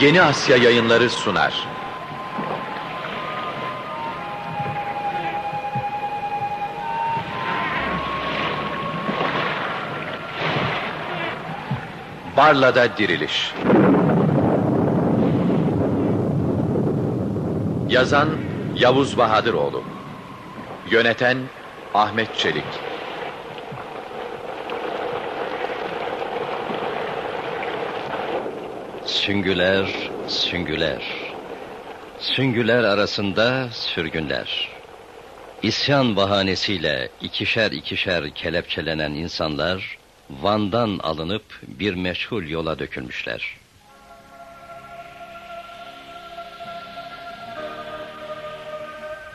Yeni Asya Yayınları sunar. Barla'da Diriliş. Yazan Yavuz Bahadıroğlu. Yöneten Ahmet Çelik Süngüler, süngüler. Süngüler arasında sürgünler. İsyan bahanesiyle ikişer ikişer kelepçelenen insanlar Van'dan alınıp bir meşhur yola dökülmüşler.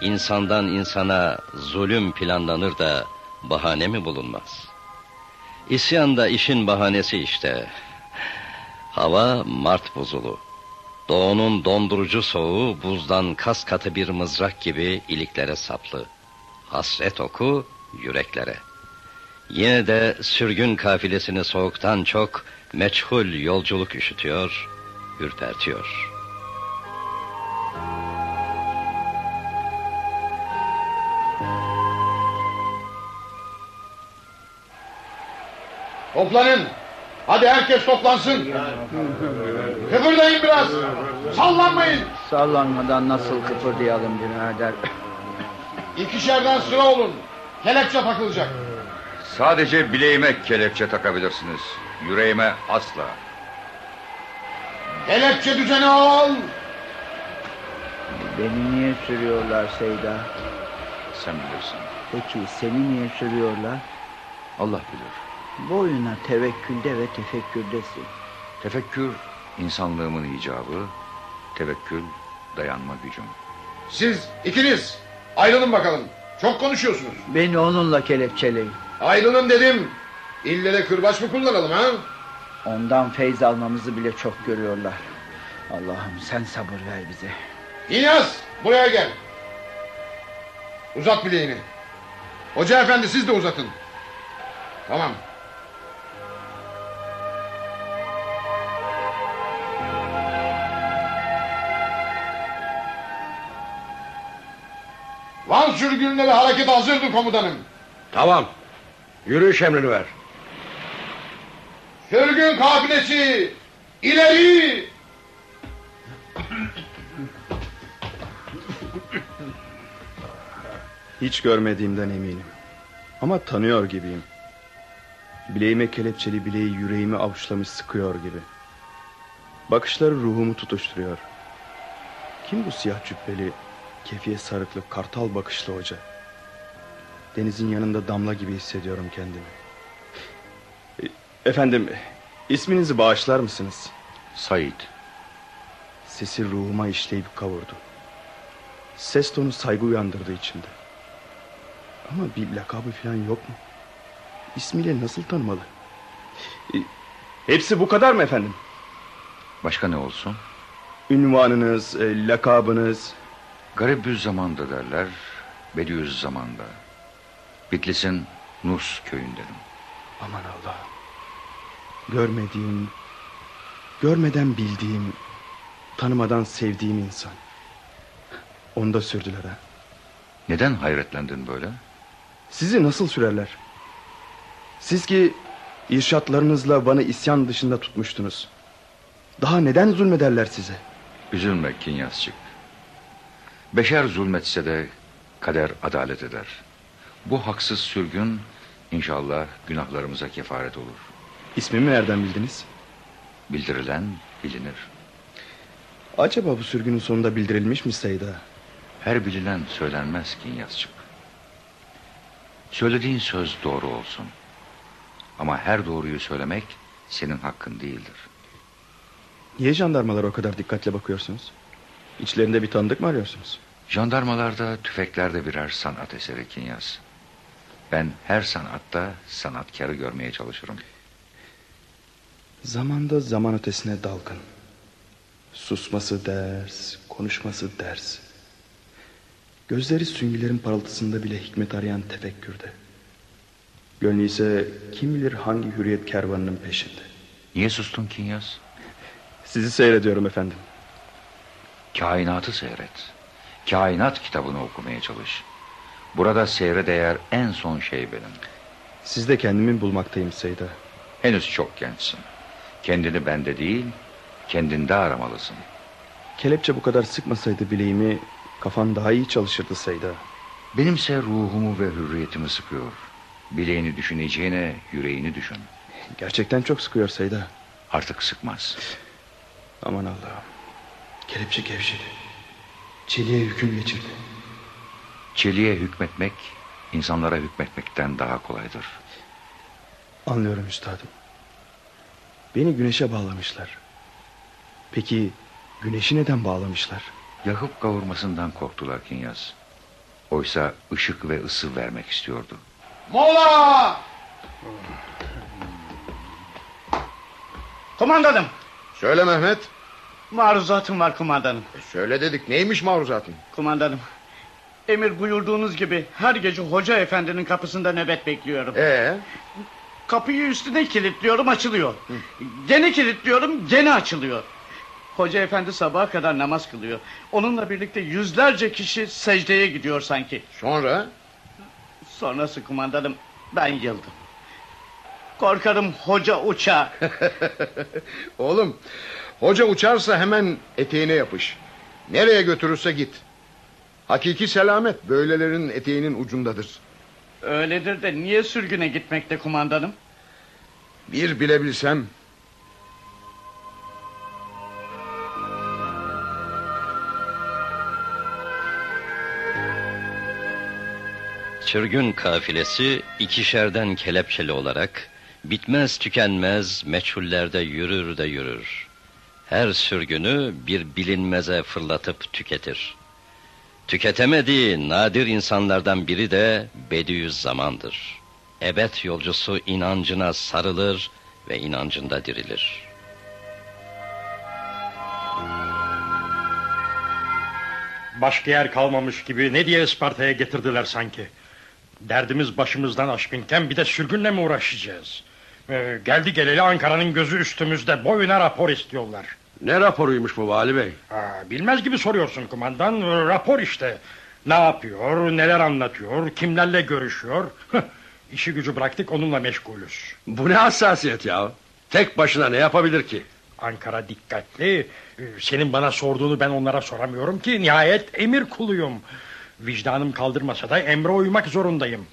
İnsandan insana zulüm planlanır da bahane mi bulunmaz? İsyan da işin bahanesi işte. Hava Mart buzulu. Doğunun dondurucu soğuğu buzdan kas katı bir mızrak gibi iliklere saplı. Hasret oku yüreklere. Yine de sürgün kafilesini soğuktan çok meçhul yolculuk üşütüyor, ürpertiyor. Toplanın. Hadi herkes toplansın. Kıpırdayın biraz. Sallanmayın. Sallanmadan nasıl kıpırdayalım birader? İkişerden sıra olun. Kelepçe takılacak. Sadece bileğime kelepçe takabilirsiniz. Yüreğime asla. Kelepçe düzeni al. Beni niye sürüyorlar Seyda? Sen bilirsin. Peki seni niye sürüyorlar? Allah bilir. Boyuna tevekkülde ve tefekkürdesin. Tefekkür insanlığımın icabı. Tevekkül dayanma gücüm. Siz ikiniz ayrılın bakalım. Çok konuşuyorsunuz. Beni onunla kelepçeleyin. Ayrılın dedim. İlle de kırbaç mı kullanalım ha? Ondan feyz almamızı bile çok görüyorlar. Allah'ım sen sabır ver bize. İlyas buraya gel. Uzat bileğini. Hoca efendi siz de uzatın. Tamam. Van sürgünleri hareket hazırdı komutanım. Tamam. Yürüyüş emrini ver. Sürgün kafilesi ileri. Hiç görmediğimden eminim. Ama tanıyor gibiyim. Bileğime kelepçeli bileği yüreğimi avuçlamış sıkıyor gibi. Bakışları ruhumu tutuşturuyor. Kim bu siyah cübbeli, kefiye sarıklı, kartal bakışlı hoca? Denizin yanında damla gibi hissediyorum kendimi. E, Efendim, isminizi bağışlar mısınız? Said. Sesi ruhuma işleyip kavurdu. Ses tonu saygı uyandırdı içimde. Ama bir lakabı falan yok mu? İsmiyle nasıl tanımalı? E, Hepsi bu kadar mı efendim? Başka ne olsun? Ünvanınız, e, lakabınız... Garibüz zamanda derler. Bediüz zamanda. Bitlis'in Nus köyündenim. Aman Allah. Görmediğim, görmeden bildiğim, tanımadan sevdiğim insan. Onu da sürdüler ha. Neden hayretlendin böyle? Sizi nasıl sürerler? Siz ki irşatlarınızla bana isyan dışında tutmuştunuz. Daha neden zulmederler size? Üzülme Kinyasçık. Beşer zulmetse de kader adalet eder. Bu haksız sürgün inşallah günahlarımıza kefaret olur. İsmimi nereden bildiniz? Bildirilen bilinir. Acaba bu sürgünün sonunda bildirilmiş mi Seyda? Her bilinen söylenmez Kinyasçık. Söylediğin söz doğru olsun. Ama her doğruyu söylemek senin hakkın değildir. Niye jandarmalara o kadar dikkatle bakıyorsunuz? İçlerinde bir tanıdık mı arıyorsunuz? Jandarmalarda, tüfeklerde birer sanat eseri Kinyas. Ben her sanatta sanatkarı görmeye çalışırım. Zamanda zaman ötesine dalgın. Susması ders, konuşması ders. Gözleri süngülerin parıltısında bile hikmet arayan tefekkürde. Gönlü ise kim bilir hangi hürriyet kervanının peşinde. Niye sustun Kinyas? Sizi seyrediyorum efendim. Kainatı seyret. Kainat kitabını okumaya çalış. Burada seyre değer en son şey benim. Siz de kendimi bulmaktayım Seyda. Henüz çok gençsin. Kendini bende değil, kendinde aramalısın. Kelepçe bu kadar sıkmasaydı bileğimi kafan daha iyi çalışırdı Seyda. Benimse ruhumu ve hürriyetimi sıkıyor. Bileğini düşüneceğine yüreğini düşün. Gerçekten çok sıkıyor Seyda. Artık sıkmaz. Aman Allah'ım. Kelepçe gevşedi. Çeliğe hüküm geçirdi. Çeliğe hükmetmek, insanlara hükmetmekten daha kolaydır. Anlıyorum üstadım. Beni güneşe bağlamışlar. Peki güneşi neden bağlamışlar? Yakıp kavurmasından korktular Kinyas. Oysa ışık ve ısı vermek istiyordu. Mola! Kumandanım. Söyle Mehmet. Maruzatım var kumandanım. E, söyle dedik neymiş maruzatın? Kumandanım. Emir buyurduğunuz gibi her gece hoca efendinin kapısında nöbet bekliyorum. Ee, Kapıyı üstüne kilitliyorum açılıyor. Gene kilitliyorum gene açılıyor. Hoca efendi sabaha kadar namaz kılıyor. Onunla birlikte yüzlerce kişi secdeye gidiyor sanki. sonra? Sonrası kumandanım ben yıldım. Korkarım hoca uçar. Oğlum hoca uçarsa hemen eteğine yapış. Nereye götürürse git. Hakiki selamet böylelerin eteğinin ucundadır. Öyledir de niye sürgüne gitmekte kumandanım? Bir bilebilsem. Sürgün kafilesi ikişerden kelepçeli olarak bitmez tükenmez meçhullerde yürür de yürür. Her sürgünü bir bilinmeze fırlatıp tüketir. Tüketemediği nadir insanlardan biri de Bediüzzaman'dır. Ebed yolcusu inancına sarılır ve inancında dirilir. Başka yer kalmamış gibi ne diye Isparta'ya getirdiler sanki. Derdimiz başımızdan aşkınken bir de sürgünle mi uğraşacağız? Ee, geldi geleli Ankara'nın gözü üstümüzde boyuna rapor istiyorlar. Ne raporuymuş bu vali bey? Aa, bilmez gibi soruyorsun kumandan. Rapor işte. Ne yapıyor, neler anlatıyor, kimlerle görüşüyor. İşi gücü bıraktık onunla meşgulüz. Bu ne hassasiyet ya? Tek başına ne yapabilir ki? Ankara dikkatli. Ee, Senin bana sorduğunu ben onlara soramıyorum ki. Nihayet emir kuluyum. Vicdanım kaldırmasa da emre uymak zorundayım.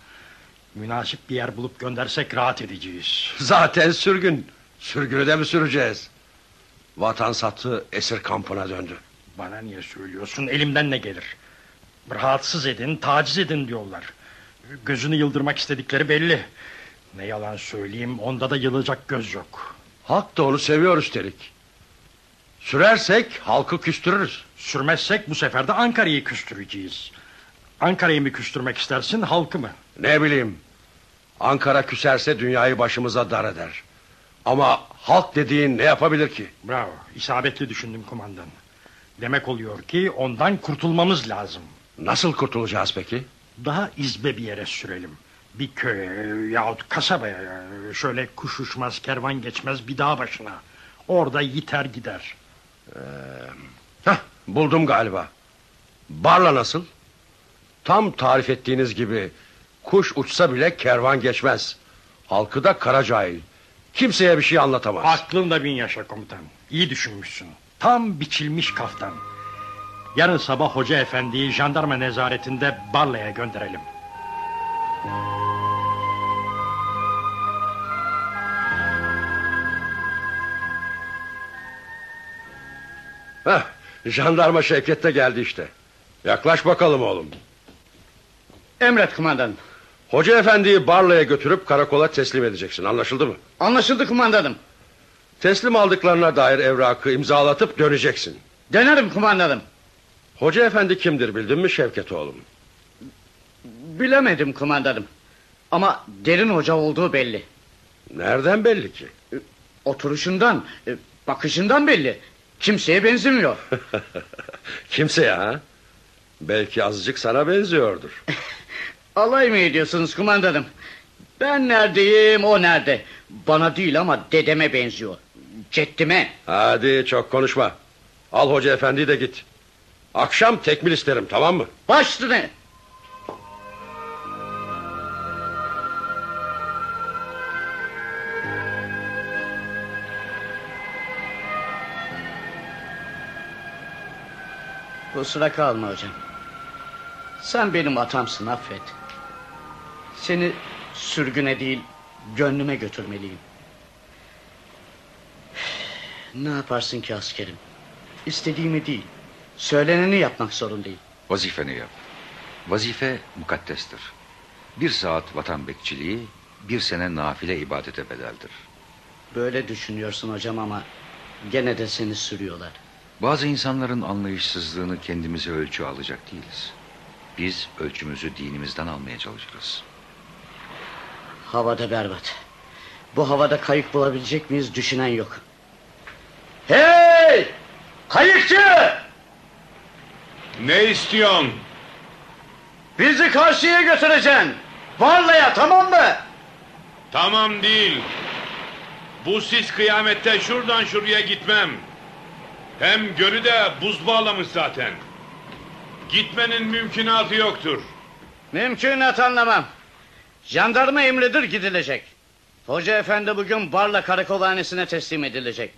Münasip bir yer bulup göndersek rahat edeceğiz. Zaten sürgün. Sürgünü de mi süreceğiz? Vatan sattı esir kampına döndü. Bana niye söylüyorsun? Elimden ne gelir? Rahatsız edin, taciz edin diyorlar. Gözünü yıldırmak istedikleri belli. Ne yalan söyleyeyim, onda da yılacak göz yok. Halk da onu seviyor üstelik. Sürersek halkı küstürürüz. Sürmezsek bu sefer de Ankara'yı küstüreceğiz. Ankara'yı mı küstürmek istersin, halkı mı? Ne bileyim. Ankara küserse dünyayı başımıza dar eder. Ama halk dediğin ne yapabilir ki? Bravo, isabetli düşündün kumandan. Demek oluyor ki ondan kurtulmamız lazım. Nasıl kurtulacağız peki? Daha izbe bir yere sürelim. Bir köye yahut kasabaya şöyle kuş uçmaz kervan geçmez bir dağ başına. Orada yiter gider. Heh, buldum galiba. Barla nasıl? Tam tarif ettiğiniz gibi kuş uçsa bile kervan geçmez. Halkı da kara cahil. Kimseye bir şey anlatamaz. Aklında bin yaşa komutan. İyi düşünmüşsün. Tam biçilmiş kaftan. Yarın sabah hoca efendiyi jandarma nezaretinde Barla'ya gönderelim. Heh, jandarma Şevket de geldi işte. Yaklaş bakalım oğlum. Emret kumandanım. Hoca efendiyi Barla'ya götürüp karakola teslim edeceksin. Anlaşıldı mı? Anlaşıldı kumandanım. Teslim aldıklarına dair evrakı imzalatıp döneceksin. Dönerim kumandanım. Hoca efendi kimdir bildin mi Şevket oğlum? Bilemedim kumandanım. Ama derin hoca olduğu belli. Nereden belli ki? Oturuşundan, bakışından belli. Kimseye benzemiyor. Kimse ya. Belki azıcık sana benziyordur. Alay mı ediyorsunuz kumandanım? Ben neredeyim o nerede? Bana değil ama dedeme benziyor. Ceddime. Hadi çok konuşma. Al hoca efendi de git. Akşam tekmil isterim tamam mı? Baş üstüne. Kusura kalma hocam. Sen benim atamsın affet. Seni sürgüne değil gönlüme götürmeliyim. Ne yaparsın ki askerim? İstediğimi değil, söyleneni yapmak zorundayım. Vazifeni yap. Vazife mukaddestir. Bir saat vatan bekçiliği, bir sene nafile ibadete bedeldir. Böyle düşünüyorsun hocam ama gene de seni sürüyorlar. Bazı insanların anlayışsızlığını kendimize ölçü alacak değiliz. Biz ölçümüzü dinimizden almaya çalışırız. Havada berbat. Bu havada kayık bulabilecek miyiz düşünen yok. Hey! Kayıkçı! Ne istiyorsun? Bizi karşıya götüreceksin. Varlaya tamam mı? Tamam değil. Bu sis kıyamette şuradan şuraya gitmem. Hem gölü de buz bağlamış zaten. Gitmenin mümkünatı yoktur. Mümkünat anlamam. Jandarma emridir gidilecek. Hoca efendi bugün Barla karakolhanesine teslim edilecek.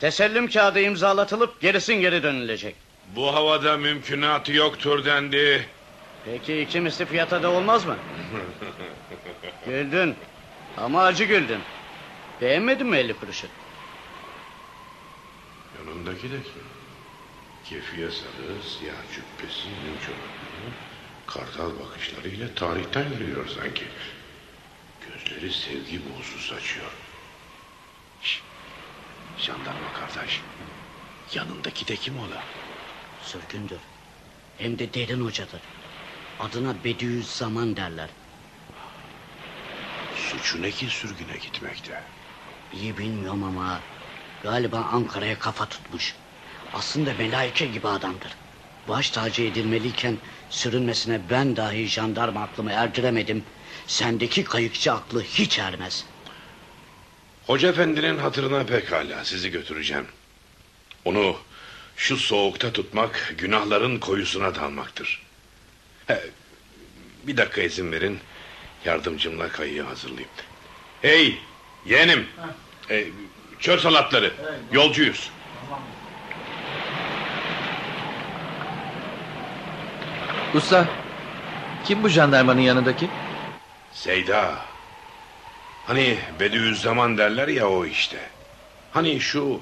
Tesellim kağıdı imzalatılıp gerisin geri dönülecek. Bu havada mümkünatı yoktur dendi. Peki iki misli fiyata da olmaz mı? güldün. Ama acı güldün. Beğenmedin mi elli kuruşu? Yanındaki de kim? Kefiye sarı, siyah cübbesi, çoraplı, kartal bakışlarıyla tarihten geliyor sanki. Gözleri sevgi buğusu saçıyor. Şşt! Jandarma kardeş. Yanındaki de kim ola? Sürgündür. Hem de derin hocadır. Adına Bediüzzaman derler. Suçu ne ki sürgüne gitmekte? İyi bilmiyorum ama galiba Ankara'ya kafa tutmuş. Aslında melaike gibi adamdır. Baş tacı edilmeliyken sürünmesine ben dahi jandarma aklımı erdiremedim. Sendeki kayıkçı aklı hiç ermez. Hoca efendinin hatırına pekala sizi götüreceğim. Onu şu soğukta tutmak günahların koyusuna dalmaktır. He, bir dakika izin verin. Yardımcımla kayığı hazırlayayım. Hey yeğenim. E, çöl salatları. Yolcuyuz. Usta, kim bu jandarmanın yanındaki? Seyda. Hani Bediüzzaman derler ya o işte. Hani şu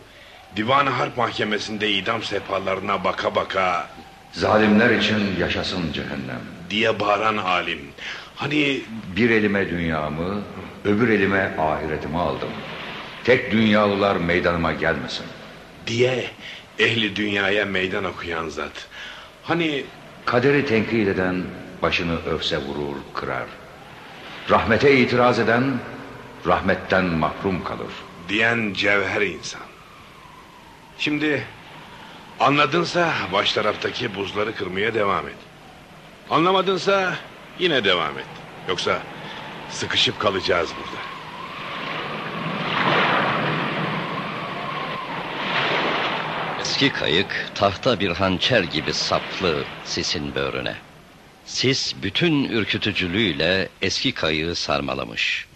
Divan-ı Harp Mahkemesi'nde idam sehpalarına baka baka Zalimler için yaşasın cehennem. diye bağıran alim. Hani Bir elime dünyamı, öbür elime ahiretimi aldım. Tek dünyalılar meydanıma gelmesin. diye ehli dünyaya meydan okuyan zat. Hani Kaderi tenkit eden başını övse vurur, kırar. Rahmete itiraz eden rahmetten mahrum kalır. diyen cevher insan. Şimdi anladınsa baş taraftaki buzları kırmaya devam et. Anlamadınsa yine devam et. Yoksa sıkışıp kalacağız burada. Eski kayık tahta bir hançer gibi saplı sisin böğrüne. Sis bütün ürkütücülüğüyle eski kayığı sarmalamış.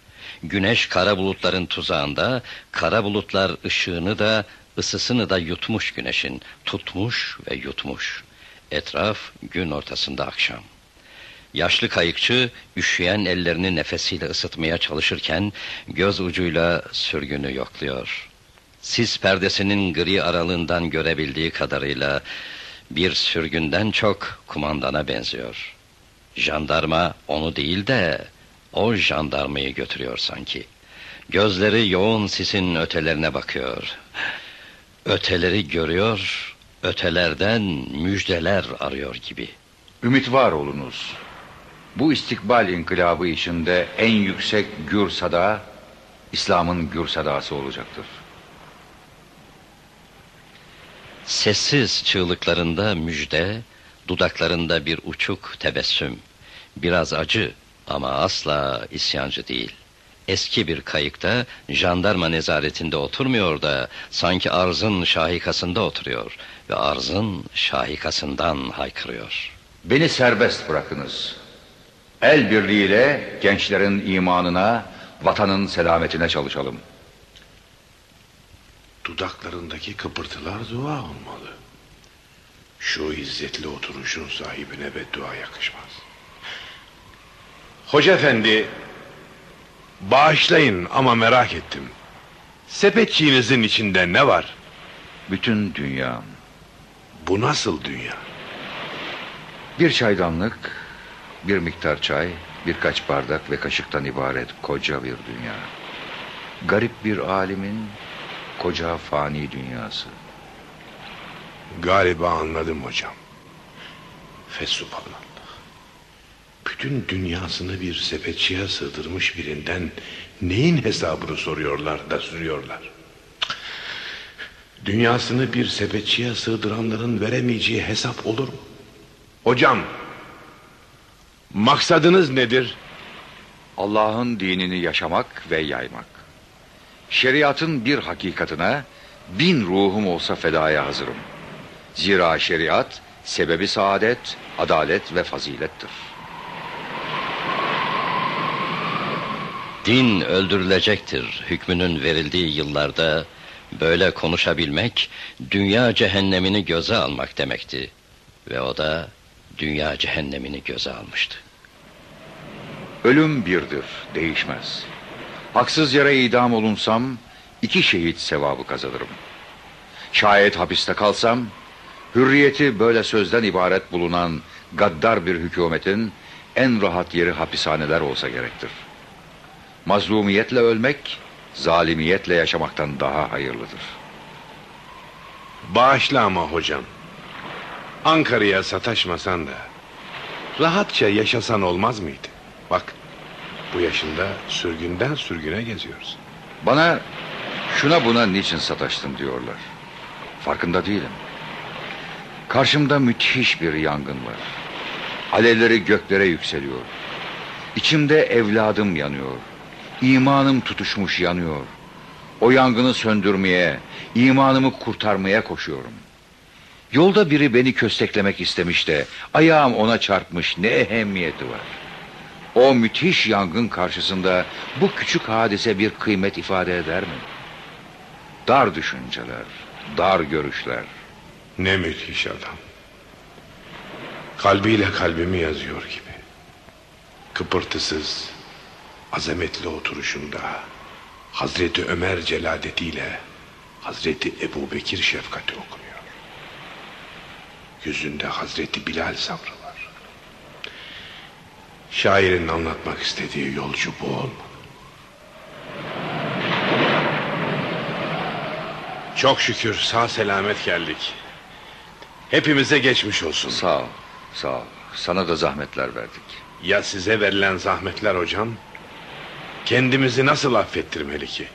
Güneş kara bulutların tuzağında, kara bulutlar ışığını da ısısını da yutmuş güneşin, tutmuş ve yutmuş. Etraf gün ortasında akşam. Yaşlı kayıkçı üşüyen ellerini nefesiyle ısıtmaya çalışırken göz ucuyla sürgünü yokluyor. Sis perdesinin gri aralığından görebildiği kadarıyla bir sürgünden çok kumandana benziyor. Jandarma onu değil de o jandarmayı götürüyor sanki. Gözleri yoğun sisin ötelerine bakıyor. Öteleri görüyor, ötelerden müjdeler arıyor gibi. Ümit var olunuz. Bu istikbal inkılabı içinde en yüksek gür sada İslam'ın gür sadası olacaktır. Sessiz çığlıklarında müjde, dudaklarında bir uçuk tebessüm. Biraz acı ama asla isyancı değil. eski bir kayıkta jandarma nezaretinde oturmuyor da sanki arzın şahikasında oturuyor ve arzın şahikasından haykırıyor. Beni serbest bırakınız. El birliğiyle gençlerin imanına, vatanın selametine çalışalım. Dudaklarındaki kıpırtılar dua olmalı. Şu izzetli oturuşun sahibine beddua yakışmaz. Hoca efendi, bağışlayın ama merak ettim. Sepetçiğinizin içinde ne var? Bütün dünya. Bu nasıl dünya? Bir çaydanlık, bir miktar çay, birkaç bardak ve kaşıktan ibaret koca bir dünya. Garip bir alimin koca fani dünyası. Galiba anladım hocam. Fesubhanallah. Bütün dünyasını bir sepetçiye sığdırmış birinden neyin hesabını soruyorlar da sürüyorlar. Dünyasını bir sepetçiye sığdıranların veremeyeceği hesap olur mu? Hocam, maksadınız nedir? Allah'ın dinini yaşamak ve yaymak. Şeriatın bir hakikatine bin ruhum olsa fedaya hazırım. Zira şeriat sebebi saadet, adalet ve fazilettir. Din öldürülecektir hükmünün verildiği yıllarda böyle konuşabilmek dünya cehennemini göze almak demekti. Ve o da dünya cehennemini göze almıştı. Ölüm birdir, değişmez. Haksız yere idam olunsam iki şehit sevabı kazanırım. Şayet hapiste kalsam hürriyeti böyle sözden ibaret bulunan gaddar bir hükümetin en rahat yeri hapishaneler olsa gerektir. Mazlumiyetle ölmek zalimiyetle yaşamaktan daha hayırlıdır. Bağışla ama hocam. Ankara'ya sataşmasan da rahatça yaşasan olmaz mıydı? Bak bu yaşında sürgünden sürgüne geziyoruz. Bana şuna buna niçin sataştın diyorlar. Farkında değilim. Karşımda müthiş bir yangın var. Alevleri göklere yükseliyor. İçimde evladım yanıyor. İmanım tutuşmuş yanıyor. O yangını söndürmeye, imanımı kurtarmaya koşuyorum. Yolda biri beni kösteklemek istemiş de ayağım ona çarpmış ne ehemmiyeti var. O müthiş yangın karşısında bu küçük hadise bir kıymet ifade eder mi? Dar düşünceler, dar görüşler. Ne müthiş adam. Kalbiyle kalbimi yazıyor gibi. Kıpırtısız, azametli oturuşunda Hazreti Ömer celadetiyle Hazreti Ebu Bekir şefkati okunuyor. Yüzünde Hazreti Bilal sabrı. Şairin anlatmak istediği yolcu bu olmalı. Çok şükür sağ selamet geldik. Hepimize geçmiş olsun. Sağ ol, sağ ol. Sana da zahmetler verdik. Ya size verilen zahmetler hocam? Kendimizi nasıl affettirmeli ki?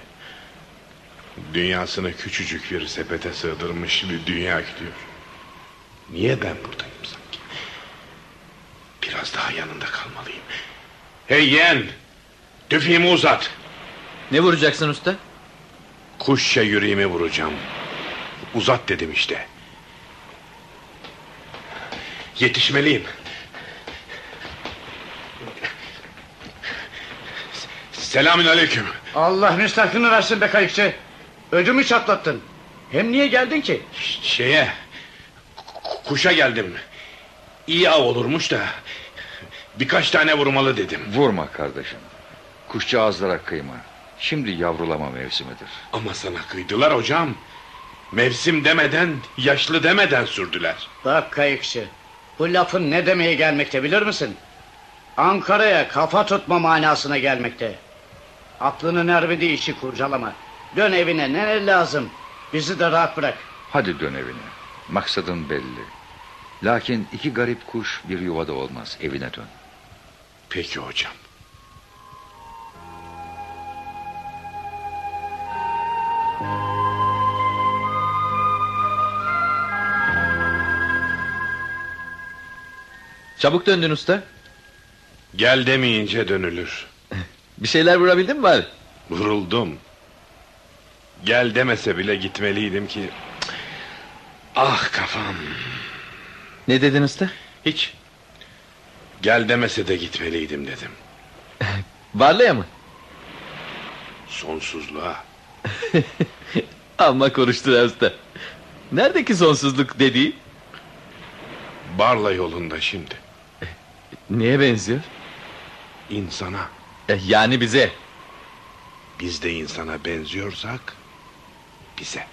Dünyasını küçücük bir sepete sığdırmış bir dünya gidiyor. Niye ben buradayım? Biraz daha yanında kalmalıyım. Hey yeğen! Tüfeğimi uzat. Ne vuracaksın usta? Kuşça yüreğimi vuracağım. Uzat dedim işte. Yetişmeliyim. Selamün aleyküm. Allah müstakını versin be kayıkçı. Ödümü çatlattın. Hem niye geldin ki? Şeye... Kuşa geldim. İyi av olurmuş da... Birkaç tane vurmalı dedim. Vurma kardeşim. Kuşçağızlara kıyma. Şimdi yavrulama mevsimidir. Ama sana kıydılar hocam. Mevsim demeden, yaşlı demeden sürdüler. Bak kayıkçı. Bu lafın ne demeye gelmekte bilir misin? Ankara'ya kafa tutma manasına gelmekte. Aklının ermediği işi kurcalama. Dön evine ne lazım? Bizi de rahat bırak. Hadi dön evine. Maksadın belli. Lakin iki garip kuş bir yuvada olmaz. Evine dön. Peki hocam. Çabuk döndün usta. Gel demeyince dönülür. Bir şeyler vurabildin mi bari? Vuruldum. Gel demese bile gitmeliydim ki. Ah kafam. Ne dedin usta? Hiç. Gel demese de gitmeliydim dedim. Barlaya mı? Sonsuzluğa. Amma konuştu usta. Neredeki sonsuzluk dediği? Barla yolunda şimdi. Neye benziyor? İnsana. Eh, Yani bize. Biz de insana benziyorsak bize.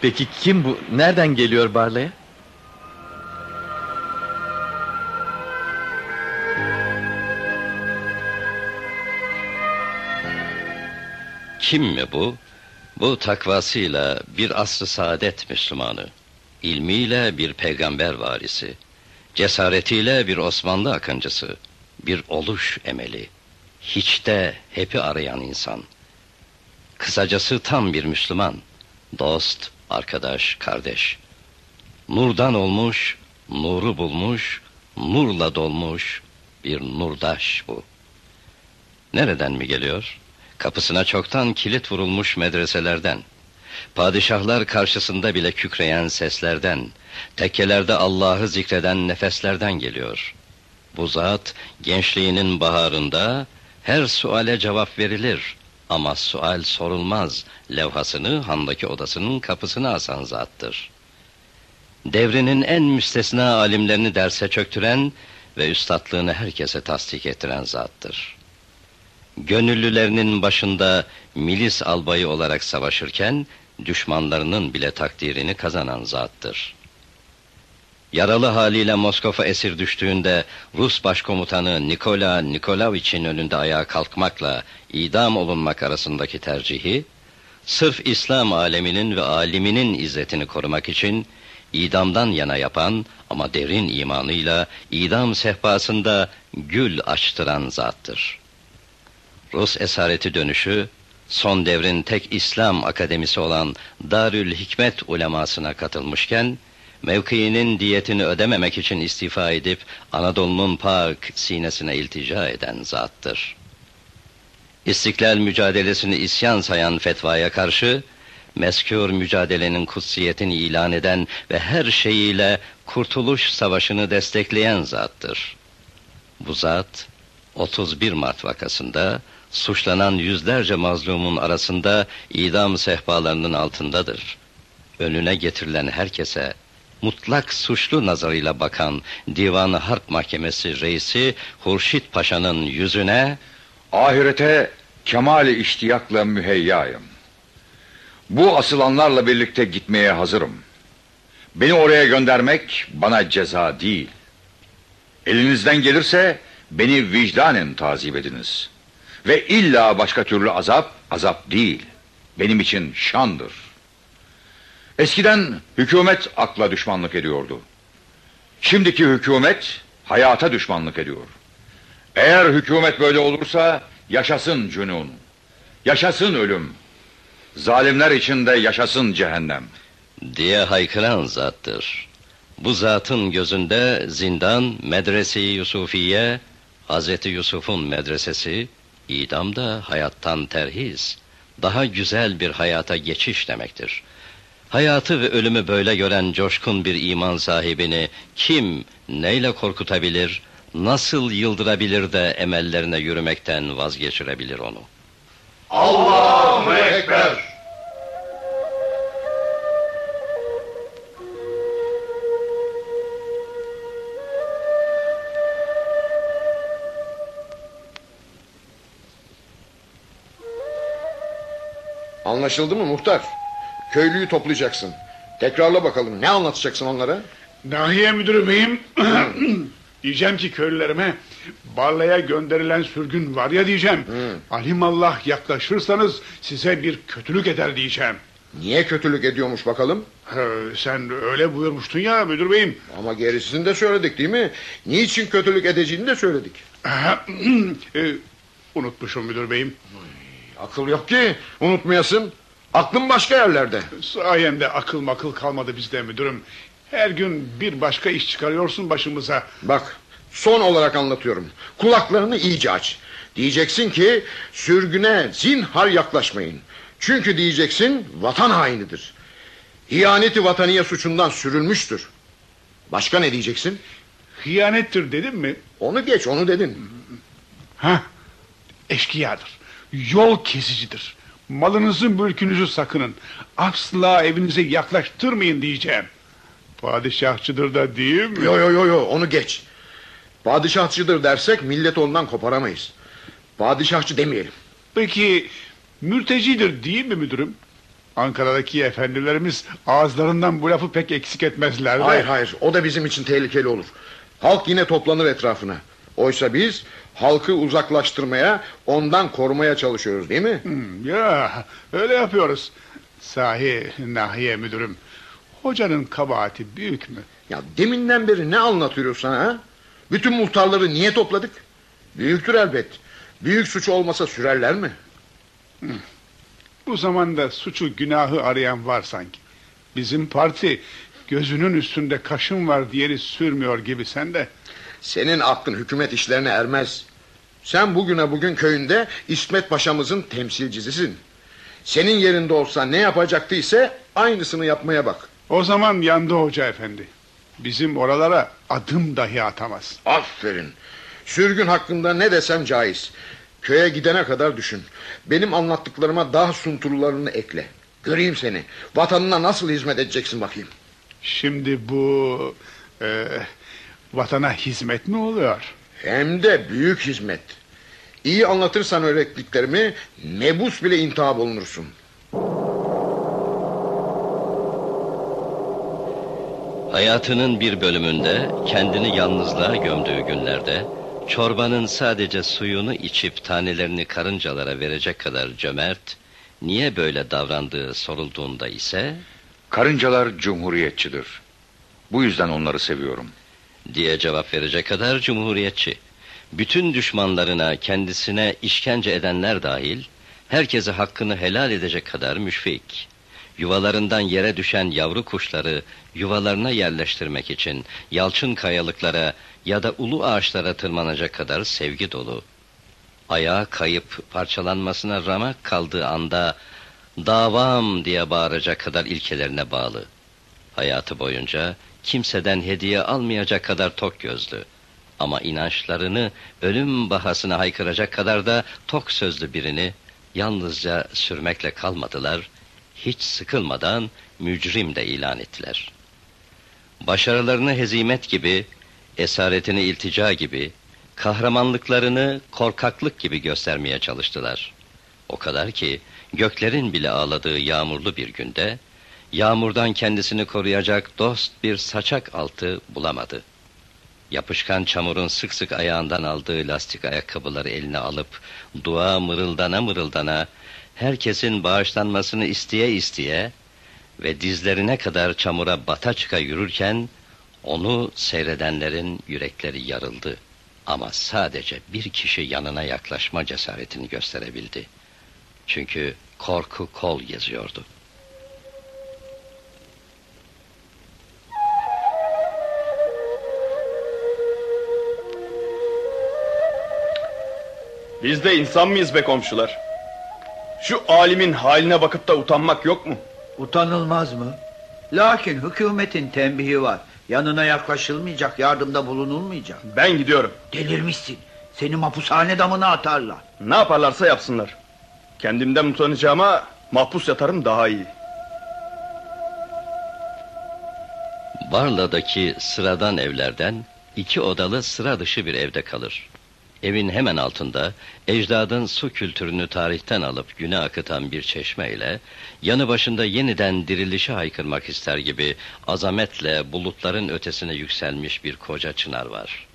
Peki kim bu? Nereden geliyor Barla'ya? Kim mi bu? Bu takvasıyla bir asr-ı saadet Müslümanı, ilmiyle bir peygamber varisi, cesaretiyle bir Osmanlı akıncısı, bir oluş emeli, hiçte hepi arayan insan. Kısacası tam bir Müslüman, dost, arkadaş, kardeş. Nurdan olmuş, nuru bulmuş, nurla dolmuş bir nurdaş bu. Nereden mi geliyor? Kapısına çoktan kilit vurulmuş medreselerden, padişahlar karşısında bile kükreyen seslerden, tekkelerde Allah'ı zikreden nefeslerden geliyor. Bu zat gençliğinin baharında her suale cevap verilir ama sual sorulmaz levhasını handaki odasının kapısına asan zattır. Devrinin en müstesna alimlerini derse çöktüren ve üstadlığını herkese tasdik ettiren zattır gönüllülerinin başında milis albayı olarak savaşırken düşmanlarının bile takdirini kazanan zattır. Yaralı haliyle Moskova esir düştüğünde Rus başkomutanı Nikola Nikolavich'in önünde ayağa kalkmakla idam olunmak arasındaki tercihi, sırf İslam aleminin ve aliminin izzetini korumak için idamdan yana yapan ama derin imanıyla idam sehpasında gül açtıran zattır.'' Rus esareti dönüşü, son devrin tek İslam akademisi olan Darül Hikmet ulemasına katılmışken, mevkiinin diyetini ödememek için istifa edip Anadolu'nun pak sinesine iltica eden zattır. İstiklal mücadelesini isyan sayan fetvaya karşı, meskûr mücadelenin kutsiyetini ilan eden ve her şeyiyle Kurtuluş Savaşı'nı destekleyen zattır. Bu zat, 31 Mart vakasında suçlanan yüzlerce mazlumun arasında idam sehpalarının altındadır. Önüne getirilen herkese mutlak suçlu nazarıyla bakan Divan Harp Mahkemesi reisi Hurşit Paşa'nın yüzüne Ahirete kemali iştiyakla müheyyayım. Bu asılanlarla birlikte gitmeye hazırım. Beni oraya göndermek bana ceza değil. Elinizden gelirse beni vicdanen tazip ediniz. Ve illa başka türlü azap, azap değil. Benim için şandır. Eskiden hükümet akla düşmanlık ediyordu. Şimdiki hükümet hayata düşmanlık ediyor. Eğer hükümet böyle olursa yaşasın cünun. Yaşasın ölüm. Zalimler içinde yaşasın cehennem. diye haykıran zattır. Bu zatın gözünde zindan, medrese-i Yusufiye, Hazreti Yusuf'un medresesi, idam da hayattan terhis, daha güzel bir hayata geçiş demektir. Hayatı ve ölümü böyle gören coşkun bir iman sahibini kim neyle korkutabilir, nasıl yıldırabilir de emellerine yürümekten vazgeçirebilir onu? Allahu Ekber. Anlaşıldı mı muhtar? Köylüyü toplayacaksın. Tekrarla bakalım ne anlatacaksın onlara? Nahiye müdürü beyim. diyeceğim ki köylülerime Barla'ya gönderilen sürgün var ya diyeceğim. Alimallah yaklaşırsanız size bir kötülük eder diyeceğim. Niye kötülük ediyormuş bakalım? Ee, sen öyle buyurmuştun ya müdür beyim. Ama gerisini de söyledik değil mi? Niçin kötülük edeceğini de söyledik. Ee, unutmuşum müdür beyim. Akıl yok ki unutmayasın. Aklın başka yerlerde. Sayemde akıl makıl kalmadı bizde müdürüm. Her gün bir başka iş çıkarıyorsun başımıza. Bak son olarak anlatıyorum. Kulaklarını iyice aç. Diyeceksin ki sürgüne zinhar yaklaşmayın. Çünkü diyeceksin vatan hainidir. İhaneti vataniye suçundan sürülmüştür. Başka ne diyeceksin? Hıyanettir dedim mi? Onu geç onu dedin. Ha, eşkıyadır. Yol kesicidir. Malınızı mülkünüzü sakının. Asla evinize yaklaştırmayın diyeceğim. Padişahçıdır da değil mi? Yo yo yo yo onu geç. Padişahçıdır dersek millet ondan koparamayız. Padişahçı demeyelim. Peki mürtecidir değil mi müdürüm? Ankara'daki efendilerimiz ağızlarından bu lafı pek eksik etmezler de. Hayır hayır o da bizim için tehlikeli olur. Halk yine toplanır etrafına. Oysa biz halkı uzaklaştırmaya, ondan korumaya çalışıyoruz değil mi? Hmm, ya öyle yapıyoruz. Sahi Nahiye müdürüm. Hocanın kabahati büyük mü? Ya deminden beri ne anlatıyorsun ha? Bütün muhtarları niye topladık? Büyüktür elbet. Büyük suç olmasa sürerler mi? Bu zamanda suçu günahı arayan var sanki. Bizim parti gözünün üstünde kaşın var diyeni sürmüyor gibi sen de. Senin aklın hükümet işlerine ermez. Sen bugüne bugün köyünde İsmet Paşa'mızın temsilcisisin. Senin yerinde olsa ne yapacaktı ise aynısını yapmaya bak. O zaman yandı hoca efendi. Bizim oralara adım dahi atamaz. Aferin. Sürgün hakkında ne desem caiz. Köye gidene kadar düşün. Benim anlattıklarıma daha sunturlarını ekle. Göreyim seni. Vatanına nasıl hizmet edeceksin bakayım. Şimdi bu e, vatana hizmet mi oluyor? Hem de büyük hizmet. İyi anlatırsan öğrettiklerimi mebus bile intihap olunursun. Hayatının bir bölümünde kendini yalnızlığa gömdüğü günlerde çorbanın sadece suyunu içip tanelerini karıncalara verecek kadar cömert, niye böyle davrandığı sorulduğunda ise Karıncalar cumhuriyetçidir. Bu yüzden onları seviyorum. Diye cevap verecek kadar cumhuriyetçi. Bütün düşmanlarına, kendisine işkence edenler dahil, herkese hakkını helal edecek kadar müşfik. Yuvalarından yere düşen yavru kuşları yuvalarına yerleştirmek için yalçın kayalıklara ya da ulu ağaçlara tırmanacak kadar sevgi dolu. Ayağı kayıp parçalanmasına ramak kaldığı anda davam diye bağıracak kadar ilkelerine bağlı. Hayatı boyunca kimseden hediye almayacak kadar tok gözlü. Ama inançlarını ölüm bahasına haykıracak kadar da tok sözlü birini yalnızca sürmekle kalmadılar, hiç sıkılmadan mücrim de ilan ettiler. Başarılarını hezimet gibi, esaretini iltica gibi, kahramanlıklarını korkaklık gibi göstermeye çalıştılar. O kadar ki göklerin bile ağladığı yağmurlu bir günde, yağmurdan kendisini koruyacak dost bir saçak altı bulamadı. Yapışkan çamurun sık sık ayağından aldığı lastik ayakkabıları eline alıp, dua mırıldana mırıldana, herkesin bağışlanmasını isteye isteye ve dizlerine kadar çamura bata çıka yürürken, onu seyredenlerin yürekleri yarıldı. Ama sadece bir kişi yanına yaklaşma cesaretini gösterebildi. Çünkü korku kol geziyordu. Biz de insan mıyız be komşular? Şu alimin haline bakıp da utanmak yok mu? Utanılmaz mı? Lakin hükümetin tembihi var. Yanına yaklaşılmayacak, yardımda bulunulmayacak. Ben gidiyorum. Delirmişsin. Seni mapushane damına atarlar. Ne yaparlarsa yapsınlar. Kendimden utanacağıma mahpus yatarım daha iyi. Barla'daki sıradan evlerden iki odalı sıra dışı bir evde kalır. Evin hemen altında ecdadın su kültürünü tarihten alıp güne akıtan bir çeşme ile yanı başında yeniden dirilişe haykırmak ister gibi azametle bulutların ötesine yükselmiş bir koca çınar var.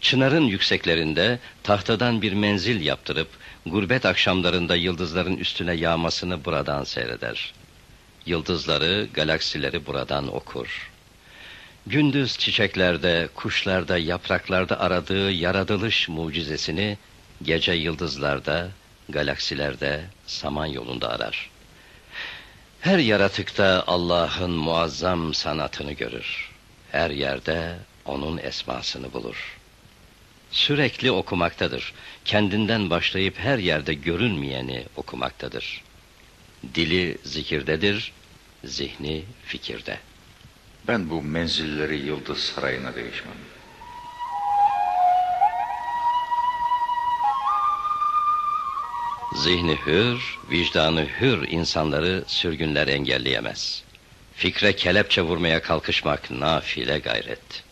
Çınarın yükseklerinde tahtadan bir menzil yaptırıp gurbet akşamlarında yıldızların üstüne yağmasını buradan seyreder. Yıldızları, galaksileri buradan okur. Gündüz çiçeklerde, kuşlarda, yapraklarda aradığı yaratılış mucizesini gece yıldızlarda, galaksilerde, saman yolunda arar. Her yaratıkta Allah'ın muazzam sanatını görür. Her yerde onun esmasını bulur. Sürekli okumaktadır. Kendinden başlayıp her yerde görünmeyeni okumaktadır. Dili zikirdedir, zihni fikirde. Ben bu menzilleri Yıldız Sarayı'na değişmem. Zihni hür, vicdanı hür insanları sürgünler engelleyemez. Fikre kelepçe vurmaya kalkışmak nafile gayret.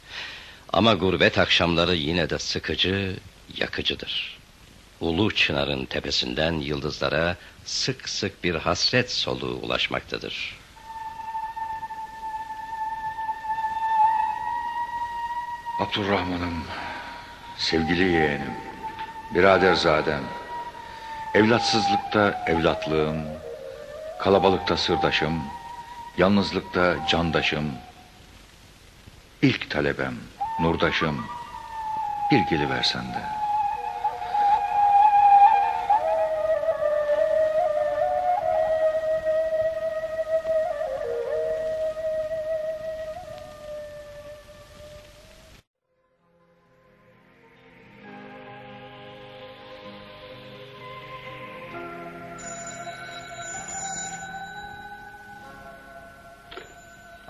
Ama gurbet akşamları yine de sıkıcı, yakıcıdır. Ulu Çınar'ın tepesinden yıldızlara sık sık bir hasret soluğu ulaşmaktadır. Abdurrahman'ım, sevgili yeğenim, biraderzadem, evlatsızlıkta evlatlığım, kalabalıkta sırdaşım, yalnızlıkta candaşım, ilk talebem, nurdaşım, bir geliversen de.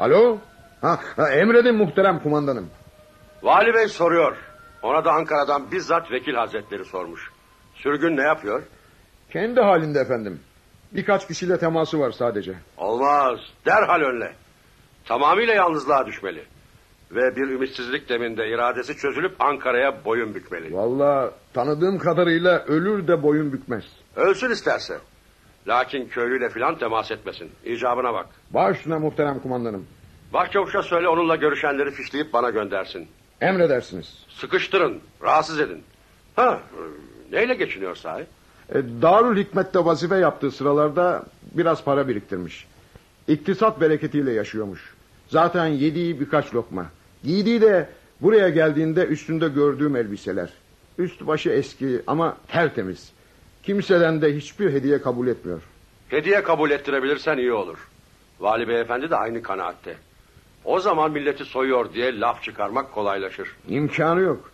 Alo? Ha, ha, emredin muhterem kumandanım. Vali Bey soruyor. Ona da Ankara'dan bizzat vekil hazretleri sormuş. Sürgün ne yapıyor? Kendi halinde efendim. Birkaç kişiyle teması var sadece. Olmaz. Derhal önle. Tamamıyla yalnızlığa düşmeli. Ve bir ümitsizlik deminde iradesi çözülüp Ankara'ya boyun bükmeli. Vallahi tanıdığım kadarıyla ölür de boyun bükmez. Ölsün isterse. Lakin köylüyle filan temas etmesin. İcabına bak. Baş üstüne muhterem kumandanım. Başçavuşa söyle onunla görüşenleri fişleyip bana göndersin. Emredersiniz. Sıkıştırın, rahatsız edin. Ha, neyle geçiniyor sahi? E, Darül Hikmet'te vazife yaptığı sıralarda biraz para biriktirmiş. İktisat bereketiyle yaşıyormuş. Zaten yediği birkaç lokma. Giydiği de buraya geldiğinde üstünde gördüğüm elbiseler. Üst başı eski ama tertemiz. Kimseden de hiçbir hediye kabul etmiyor. Hediye kabul ettirebilirsen iyi olur. Vali beyefendi de aynı kanaatte. O zaman milleti soyuyor diye laf çıkarmak kolaylaşır. İmkanı yok.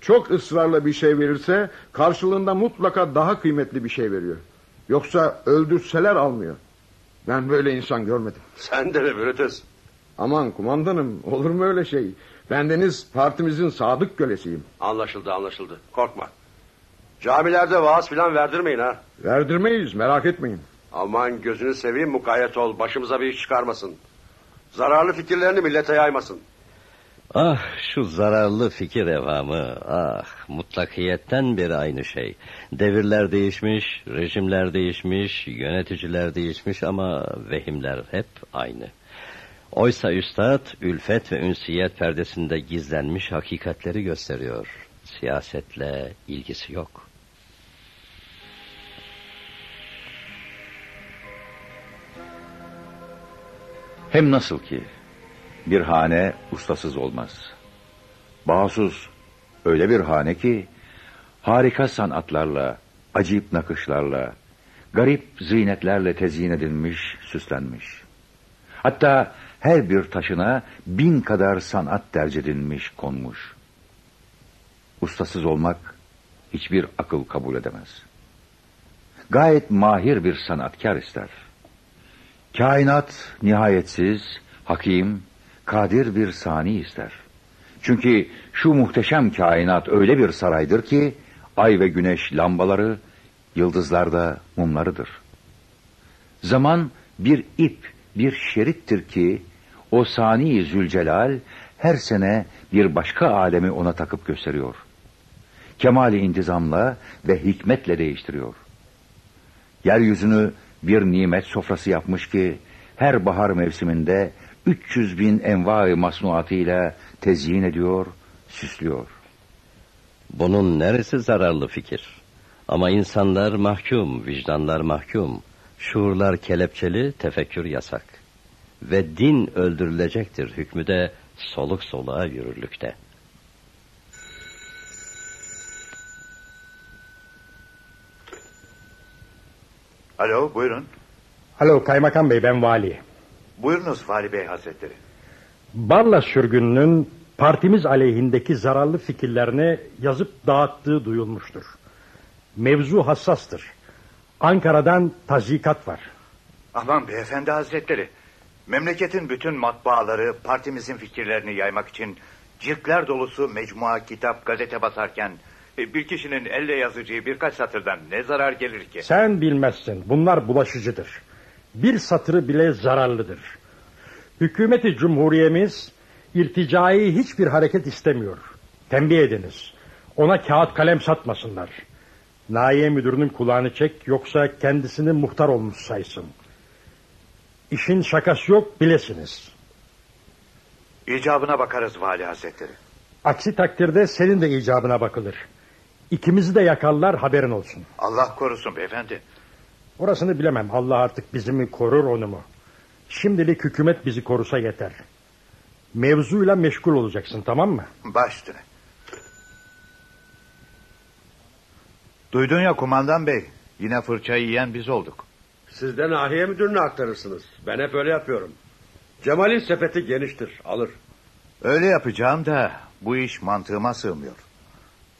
Çok ısrarla bir şey verirse karşılığında mutlaka daha kıymetli bir şey veriyor. Yoksa öldürseler almıyor. Ben böyle insan görmedim. Sen de ne Brutus? Aman kumandanım olur mu öyle şey? Bendeniz partimizin sadık kölesiyim. Anlaşıldı anlaşıldı. Korkma. Camilerde vaaz filan verdirmeyin ha. Verdirmeyiz merak etmeyin. Aman gözünü seveyim mukayyet ol. Başımıza bir iş çıkarmasın. Zararlı fikirlerini millete yaymasın. Ah şu zararlı fikir evhamı, ah mutlakiyetten beri aynı şey. Devirler değişmiş, rejimler değişmiş, yöneticiler değişmiş ama vehimler hep aynı. Oysa üstad ülfet ve ünsiyet perdesinde gizlenmiş hakikatleri gösteriyor. Siyasetle ilgisi yok. Hem nasıl ki bir hane ustasız olmaz. Bağsuz öyle bir hane ki harika sanatlarla, acayip nakışlarla, garip zinetlerle tezyin edilmiş, süslenmiş. Hatta her bir taşına bin kadar sanat edilmiş, konmuş. Ustasız olmak hiçbir akıl kabul edemez. Gayet mahir bir sanatkar ister. Kainat nihayetsiz, hakim, kadir bir sani ister. Çünkü şu muhteşem kainat öyle bir saraydır ki ay ve güneş lambaları, yıldızlar da mumlarıdır. Zaman bir ip, bir şerittir ki o sani Zülcelal her sene bir başka alemi ona takıp gösteriyor. Kemali intizamla ve hikmetle değiştiriyor. Yeryüzünü bir nimet sofrası yapmış ki her bahar mevsiminde 300 bin envai masnuatıyla tezyin ediyor, süslüyor. Bunun neresi zararlı fikir? Ama insanlar mahkum, vicdanlar mahkum. Şuurlar kelepçeli, tefekkür yasak. Ve din öldürülecektir hükmü de soluk soluğa yürürlükte. Alo buyurun. Alo kaymakam bey ben vali. Buyurunuz Vali Bey Hazretleri. Barla sürgününün partimiz aleyhindeki zararlı fikirlerini yazıp dağıttığı duyulmuştur. Mevzu hassastır. Ankara'dan tazikat var. Aman beyefendi hazretleri. Memleketin bütün matbaaları partimizin fikirlerini yaymak için ciltler dolusu mecmua, kitap, gazete basarken bir kişinin elle yazacağı birkaç satırdan ne zarar gelir ki? Sen bilmezsin. Bunlar bulaşıcıdır. Bir satırı bile zararlıdır. Hükümeti cumhuriyemiz irticai hiçbir hareket istemiyor. Tembih ediniz. Ona kağıt kalem satmasınlar. Nahiye müdürünün kulağını çek yoksa kendisini muhtar olmuş saysın. İşin şakası yok bilesiniz. İcabına bakarız vali hazretleri. Aksi takdirde senin de icabına bakılır. İkimizi de yakarlar haberin olsun. Allah korusun beyefendi. Orasını bilemem. Allah artık bizi mi korur onu mu? Şimdilik hükümet bizi korusa yeter. Mevzuyla meşgul olacaksın tamam mı? Baş üstüne. Duydun ya kumandan bey. Yine fırçayı yiyen biz olduk. Siz de nahiye müdürüne aktarırsınız. Ben hep öyle yapıyorum. Cemal'in sepeti geniştir, alır. Öyle yapacağım da bu iş mantığıma sığmıyor.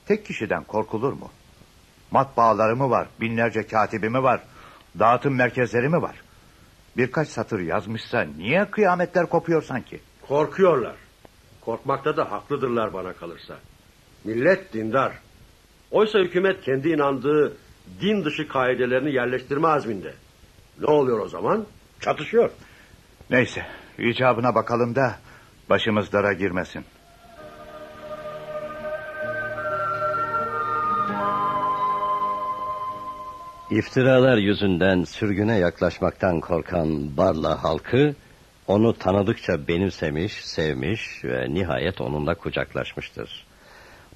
Tek kişiden korkulur mu? Matbaaları mı var, binlerce katibi mi var, dağıtım merkezleri mi var? Birkaç satır yazmışsa niye kıyametler kopuyor sanki? Korkuyorlar. Korkmakta da haklıdırlar bana kalırsa. Millet dindar. Oysa hükümet kendi inandığı din dışı kaidelerini yerleştirme azminde. Ne oluyor o zaman? Çatışıyor. Neyse, icabına bakalım da başımız dara girmesin. İftiralar yüzünden sürgüne yaklaşmaktan korkan Barla halkı onu tanıdıkça benimsemiş, sevmiş ve nihayet onunla kucaklaşmıştır.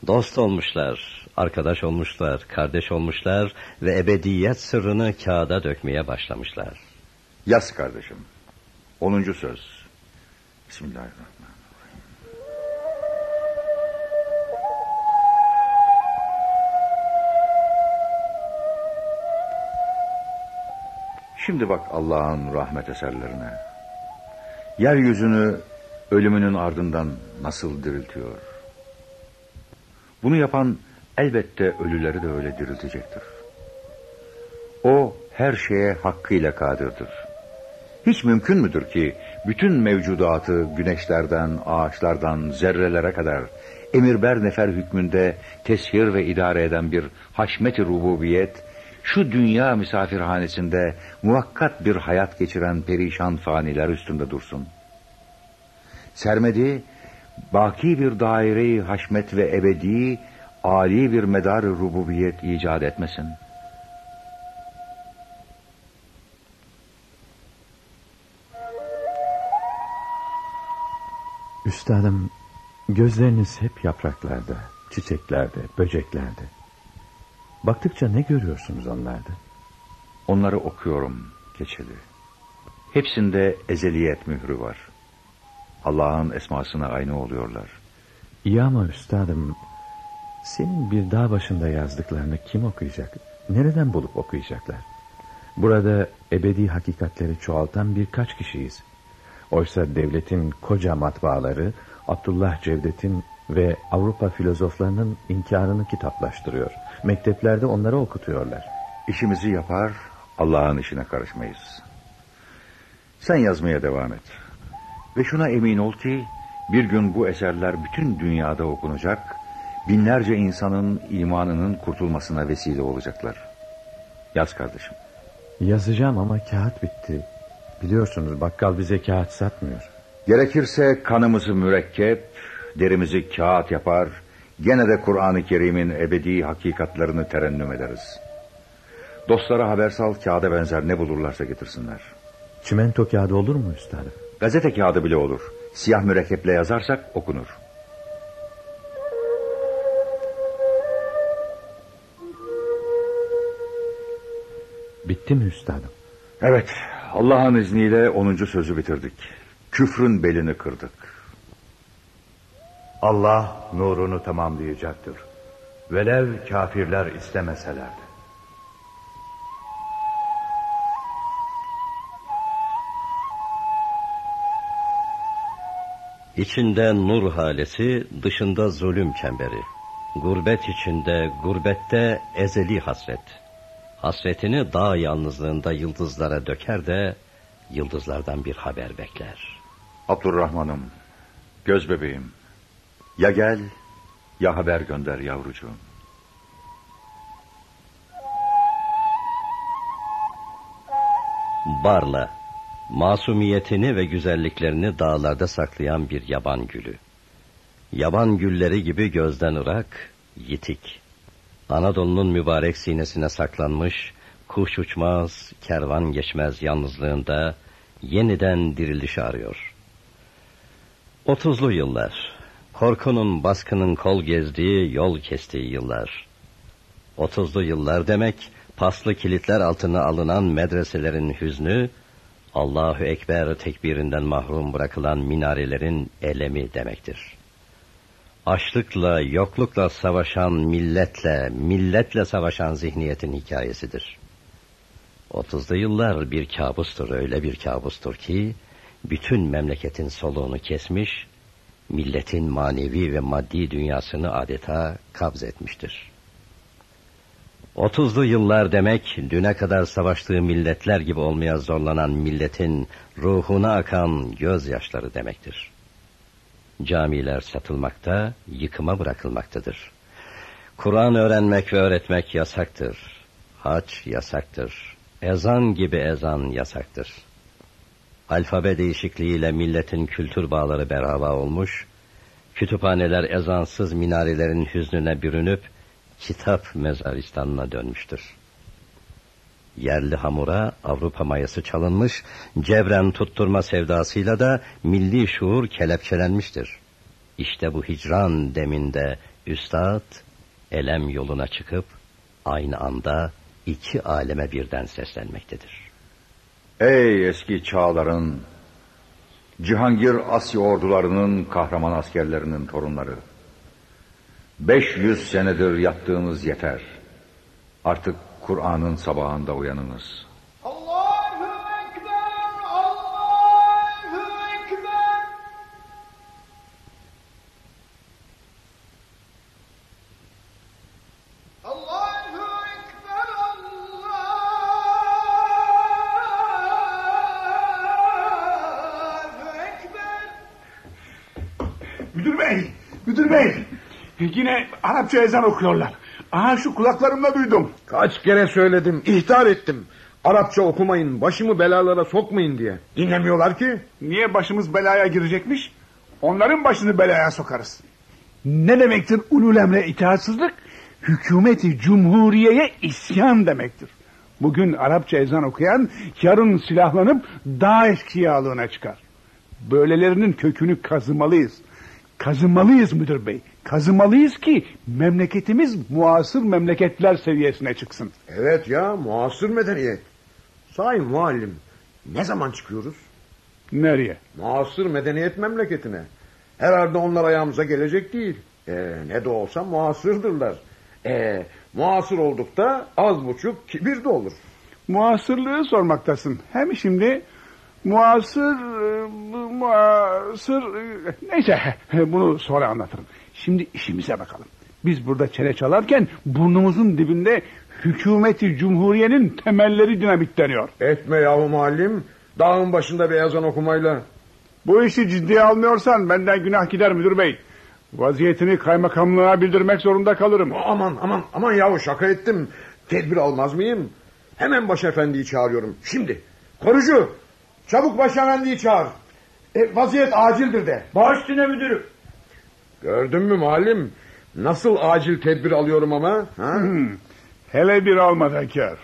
Dost olmuşlar, arkadaş olmuşlar, kardeş olmuşlar ve ebediyet sırrını kağıda dökmeye başlamışlar. Yaz kardeşim. Onuncu söz. Bismillahirrahmanirrahim. Şimdi bak Allah'ın rahmet eserlerine. Yeryüzünü ölümünün ardından nasıl diriltiyor. Bunu yapan elbette ölüleri de öyle diriltecektir. O her şeye hakkıyla kadirdir. Hiç mümkün müdür ki bütün mevcudatı güneşlerden, ağaçlardan, zerrelere kadar emirber nefer hükmünde teshir ve idare eden bir haşmet-i rububiyet, şu dünya misafirhanesinde muvakkat bir hayat geçiren perişan faniler üstünde dursun. Sermedi, baki bir daire-i haşmet ve ebedi, âli bir medar rububiyet icat etmesin. Üstadım, gözleriniz hep yapraklarda, çiçeklerde, böceklerde. Baktıkça ne görüyorsunuz onlarda? Onları okuyorum keçeli. Hepsinde ezeliyet mührü var. Allah'ın esmasına aynı oluyorlar. İyi ama üstadım, senin bir dağ başında yazdıklarını kim okuyacak? Nereden bulup okuyacaklar? Burada ebedi hakikatleri çoğaltan birkaç kişiyiz. Oysa devletin koca matbaaları Abdullah Cevdet'in ve Avrupa filozoflarının inkarını kitaplaştırıyor. Mekteplerde onları okutuyorlar. İşimizi yapar, Allah'ın işine karışmayız. Sen yazmaya devam et. Ve şuna emin ol ki bir gün bu eserler bütün dünyada okunacak, binlerce insanın imanının kurtulmasına vesile olacaklar. Yaz kardeşim. Yazacağım ama kağıt bitti. Biliyorsunuz bakkal bize kağıt satmıyor. Gerekirse kanımızı mürekkep, derimizi kağıt yapar, gene de Kur'an-ı Kerim'in ebedi hakikatlerini terennüm ederiz. Dostlara haber sal, kağıda benzer ne bulurlarsa getirsinler. Çimento kağıdı olur mu üstadım? Gazete kağıdı bile olur. Siyah mürekkeple yazarsak okunur. Bitti mi üstadım? Evet, Allah'ın izniyle onuncu sözü bitirdik. Küfrün belini kırdık. Allah nurunu tamamlayacaktır. Velev kafirler istemeseler de. İçinde nur halesi, dışında zulüm çemberi. Gurbet içinde, gurbette ezeli hasret. Hasretini dağ yalnızlığında yıldızlara döker de yıldızlardan bir haber bekler. Abdurrahman'ım, göz bebeğim. Ya gel ya haber gönder yavrucuğum. Barla, masumiyetini ve güzelliklerini dağlarda saklayan bir yaban gülü. Yaban gülleri gibi gözden ırak, yitik. Anadolu'nun mübarek sinesine saklanmış, kuş uçmaz, kervan geçmez yalnızlığında yeniden dirilişi arıyor. Otuzlu yıllar, korkunun baskının kol gezdiği, yol kestiği yıllar. Otuzlu yıllar demek, paslı kilitler altına alınan medreselerin hüznü, Allahu Ekber tekbirinden mahrum bırakılan minarelerin elemi demektir. Açlıkla, yoklukla savaşan milletle, milletle savaşan zihniyetin hikayesidir. Otuzlu yıllar bir kabustur, öyle bir kabustur ki, bütün memleketin soluğunu kesmiş, milletin manevi ve maddi dünyasını adeta kabz etmiştir. Otuzlu yıllar demek, düne kadar savaştığı milletler gibi olmaya zorlanan milletin ruhuna akan gözyaşları demektir. Camiler satılmakta, yıkıma bırakılmaktadır. Kur'an öğrenmek ve öğretmek yasaktır. Haç yasaktır. Ezan gibi ezan yasaktır. Alfabe değişikliğiyle milletin kültür bağları berhava olmuş, kütüphaneler ezansız minarelerin hüznüne bürünüp, kitap mezaristanına dönmüştür. Yerli hamura Avrupa mayası çalınmış, cevren tutturma sevdasıyla da milli şuur kelepçelenmiştir. İşte bu hicran deminde üstad elem yoluna çıkıp aynı anda iki aleme birden seslenmektedir. Ey eski çağların, Cihangir Asya ordularının kahraman askerlerinin torunları. 500 senedir yattığınız yeter. Artık Kur'an'ın sabahında uyanınız. Bey. Yine Arapça ezan okuyorlar. Aha şu kulaklarımla duydum. Kaç kere söyledim, ihtar ettim. Arapça okumayın, başımı belalara sokmayın diye. Dinlemiyorlar ki. Niye başımız belaya girecekmiş? Onların başını belaya sokarız. Ne demektir ulul emre itaatsızlık? Hükümeti cumhuriyeye isyan demektir. Bugün Arapça ezan okuyan yarın silahlanıp daha eşkıyalığına çıkar. Böylelerinin kökünü kazımalıyız. Kazımalıyız müdür bey. Kazımalıyız ki memleketimiz muasır memleketler seviyesine çıksın. Evet ya, muasır medeniyet. Sahi muallim, ne zaman çıkıyoruz? Nereye? Muasır medeniyet memleketine. Herhalde onlar ayağımıza gelecek değil. Ee, ne de olsa muasırdırlar. Ee, muasır olduk da az buçuk kibir de olur. Muasırlığı sormaktasın. Hem şimdi muasır, e, muasır... e, Neyse bunu sonra anlatırım. Şimdi işimize bakalım. Biz burada çene çalarken burnumuzun dibinde hükümeti cumhuriyenin temelleri dinamitleniyor. Etme yahu muallim. Dağın başında bir ezan okumayla. Bu işi ciddiye almıyorsan benden günah gider müdür bey. Vaziyetini kaymakamlığa bildirmek zorunda kalırım. Aman aman aman yahu şaka ettim. Tedbir almaz mıyım? Hemen başefendiyi çağırıyorum. Şimdi. Korucu. Çabuk başefendiyi çağır. E, vaziyet acildir de. Baş üstüne müdürüm. Gördün mü muallim? Nasıl acil tedbir alıyorum ama? Ha? Hmm. Hele bir almadakar.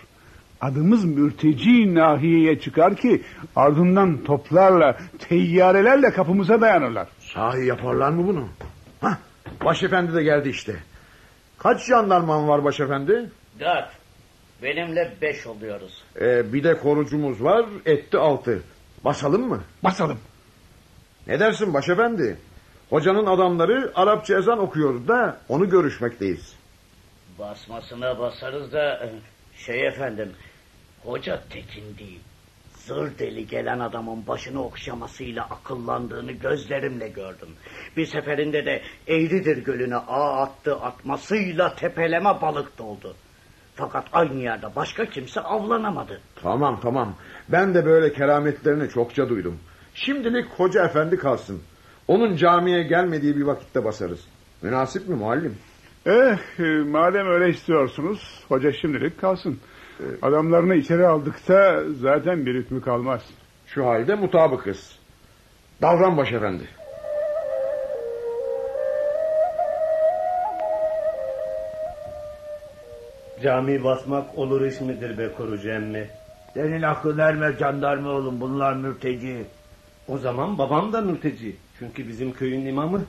Adımız mürteci nahiyeye çıkar ki ardından toplarla, teyyarelerle kapımıza dayanırlar. Sahi yaparlar mı bunu? Hah, başefendi de geldi işte. Kaç jandarman var başefendi? Dört. Benimle beş oluyoruz. Ee, bir de korucumuz var, etti altı. Basalım mı? Basalım. Ne dersin başefendi? Hocanın adamları Arapça ezan okuyor da onu görüşmekteyiz. Basmasına basarız da şey efendim. Hoca Tekin değil. Zır deli gelen adamın başını okşamasıyla akıllandığını gözlerimle gördüm. Bir seferinde de Eğridir Gölü'ne ağ attı atmasıyla tepeleme balık doldu. Fakat aynı yerde başka kimse avlanamadı. Tamam tamam. Ben de böyle kerametlerini çokça duydum. Şimdilik hoca efendi kalsın. Onun camiye gelmediği bir vakitte basarız. Münasip mi muallim? Eh madem öyle istiyorsunuz hoca şimdilik kalsın. Adamlarını içeri aldıkta zaten bir hükmü kalmaz. Şu halde mutabıkız. Davran başefendi. Cami basmak olur iş midir be korucu emmi? Senin aklın ermez jandarma oğlum bunlar mürteci. O zaman babam da mürteci. Çünkü bizim köyün imamı.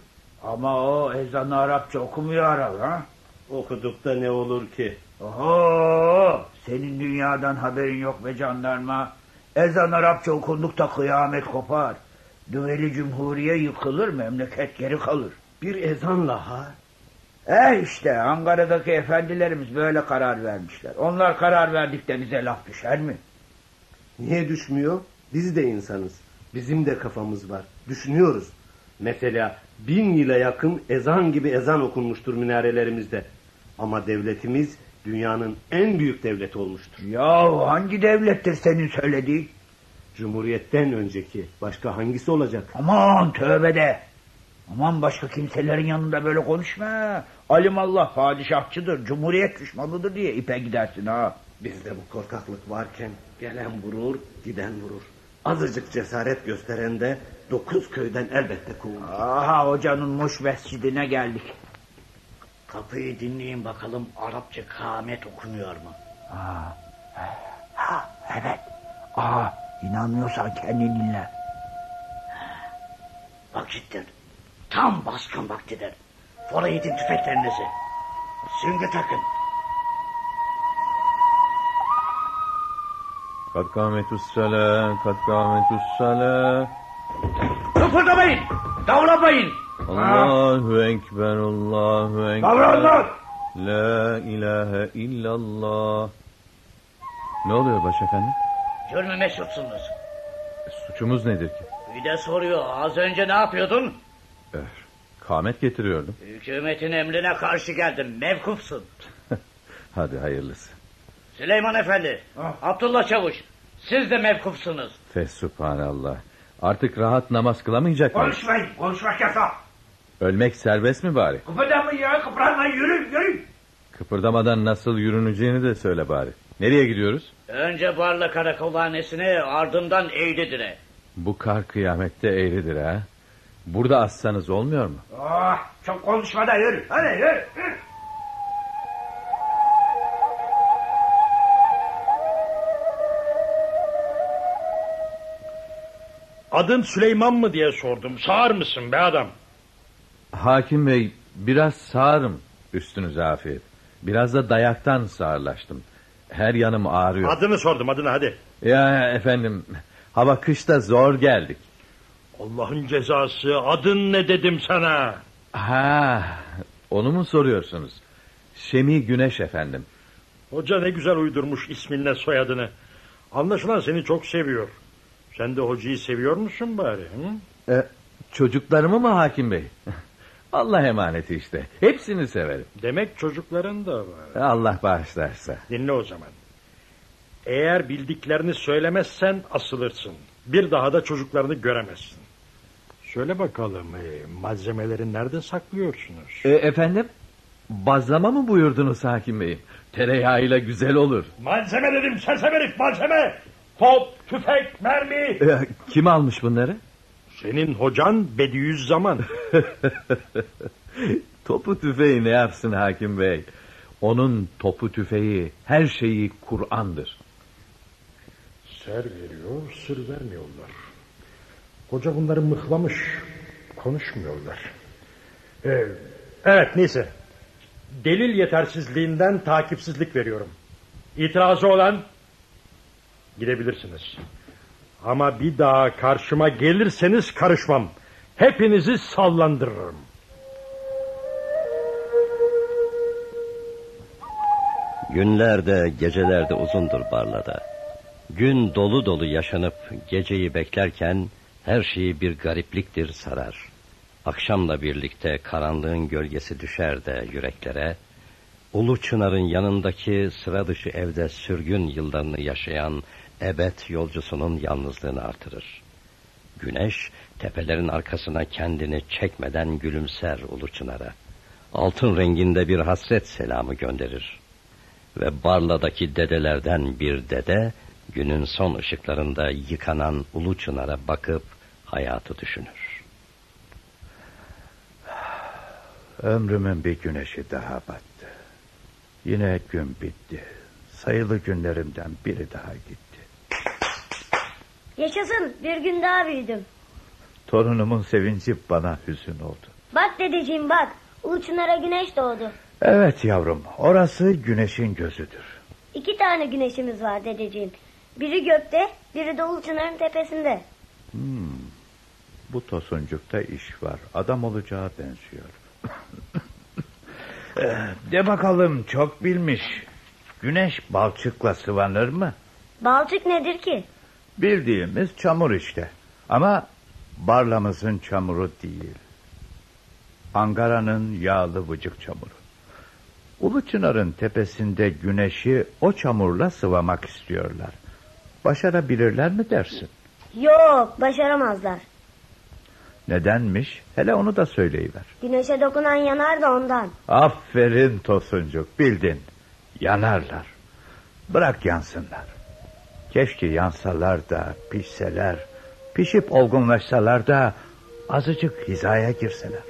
Ama o ezanı Arapça okumuyor herhal ha? Okuduk da ne olur ki? Oho! Senin dünyadan haberin yok be jandarma. Ezan Arapça okundukta kıyamet kopar. Düveli cumhuriye yıkılır memleket geri kalır. Bir ezanla ha? E işte Ankara'daki efendilerimiz böyle karar vermişler. Onlar karar verdikte bize laf düşer mi? Niye düşmüyor? Biz de insanız. Bizim de kafamız var. Düşünüyoruz. Mesela bin yıla yakın ezan gibi ezan okunmuştur minarelerimizde. Ama devletimiz dünyanın en büyük devleti olmuştur. Ya hangi devlettir senin söylediğin? Cumhuriyetten önceki. Başka hangisi olacak? Aman tövbe de. Aman başka kimselerin yanında böyle konuşma. Alimallah padişahçıdır, cumhuriyet düşmanıdır diye ipe gidersin ha. Bizde bu korkaklık varken gelen vurur, giden vurur. Azıcık cesaret gösteren de dokuz köyden elbette kovulur. Aha hocanın muş mescidine geldik. Kapıyı dinleyin bakalım Arapça kâmet okunuyor mu? Ha, ha evet. Aa, inanmıyorsan kendin dinle. Vakittir. Tam baskın vaktidir. Fora yedin tüfeklerinizi. Süngü takın. Kad kâmetus salâ, kad kâmetus salâ. Kıpırdamayın, davranmayın. Allahu Ekber, Allahu Ekber. Davranlar. La ilahe illallah. Ne oluyor başefendi? Cürmü meşhursunuz. Suçumuz nedir ki? Bir de soruyor az önce ne yapıyordun? Kâmet getiriyordum. Hükümetin emrine karşı geldin mevkufsun. Hadi hayırlısı. Süleyman Efendi, Abdullah Çavuş siz de mevkufsunuz. Fesubhanallah. Artık rahat namaz kılamayacak mıyız? Konuşmayın, konuşmak yasak. Ölmek serbest mi bari? Kıpırdamayın ya, kıpırdamayın, yürü, yürü. Kıpırdamadan nasıl yürüneceğini de söyle bari. Nereye gidiyoruz? Önce Barla Karakolhanesine ardından Eğridir'e. Bu kar kıyamette eğridir ha. Burada assanız olmuyor mu? Oh, çok konuşma da yürü, hadi yürü. yürü. Adın Süleyman mı diye sordum. Sağır mısın be adam? Hakim bey biraz sağırım üstünüze afiyet. Biraz da dayaktan sağırlaştım. Her yanım ağrıyor. Adını sordum adını hadi. Ya efendim hava kışta zor geldik. Allah'ın cezası adın ne dedim sana? Ha onu mu soruyorsunuz? Şemi Güneş efendim. Hoca ne güzel uydurmuş isminle soyadını. Anlaşılan seni çok seviyor. Sen de hocayı seviyor musun bari? Hı? E, çocuklarımı mı hakim bey? Allah emaneti işte. Hepsini severim. Demek çocukların da var. Allah bağışlarsa. Dinle o zaman. Eğer bildiklerini söylemezsen asılırsın. Bir daha da çocuklarını göremezsin. Söyle bakalım e, malzemeleri nerede saklıyorsunuz? E, efendim? Bazlama mı buyurdunuz hakim bey? Tereyağıyla güzel olur. Malzeme dedim sersem herif malzeme. Top, tüfek, mermi. E, kim almış bunları? Senin hocan Bediüzzaman. topu tüfeği ne yapsın hakim bey? Onun topu tüfeği her şeyi Kur'an'dır. Ser veriyor, sır vermiyorlar. Hoca bunları mıhlamış. Konuşmuyorlar. Ee, evet neyse. Delil yetersizliğinden takipsizlik veriyorum. İtirazı olan gidebilirsiniz. Ama bir daha karşıma gelirseniz karışmam. Hepinizi sallandırırım. Günler de geceler de uzundur Barla'da. Gün dolu dolu yaşanıp geceyi beklerken her şeyi bir garipliktir sarar. Akşamla birlikte karanlığın gölgesi düşer de yüreklere, Ulu Çınar'ın yanındaki sıra dışı evde sürgün yıllarını yaşayan ebed yolcusunun yalnızlığını artırır. Güneş tepelerin arkasına kendini çekmeden gülümser Ulu Çınar'a. Altın renginde bir hasret selamı gönderir. Ve Barla'daki dedelerden bir dede günün son ışıklarında yıkanan Ulu Çınar'a bakıp hayatı düşünür. Ömrümün bir güneşi daha battı. Yine gün bitti. Sayılı günlerimden biri daha gitti. Yaşasın bir gün daha büyüdüm. Torunumun sevinci bana hüzün oldu. Bak dedeciğim bak. Uluçunlara güneş doğdu. Evet yavrum, orası güneşin gözüdür. İki tane güneşimiz var dedeciğim. Biri gökte, biri de Uluçunar'ın tepesinde. Hmm, bu tosuncukta iş var. Adam olacağı benziyor. Eh, De bakalım çok bilmiş. Güneş balçıkla sıvanır mı? Balçık nedir ki? Bildiğimiz çamur işte. Ama barlamızın çamuru değil. Ankara'nın yağlı vıcık çamuru. Uluçınar'ın tepesinde güneşi o çamurla sıvamak istiyorlar. Başarabilirler mi dersin? Yok başaramazlar. Nedenmiş? Hele onu da söyleyiver. Güneşe dokunan yanar da ondan. Aferin Tosuncuk bildin. Yanarlar. Bırak yansınlar. Keşke yansalar da pişseler. Pişip olgunlaşsalar da azıcık hizaya girseler.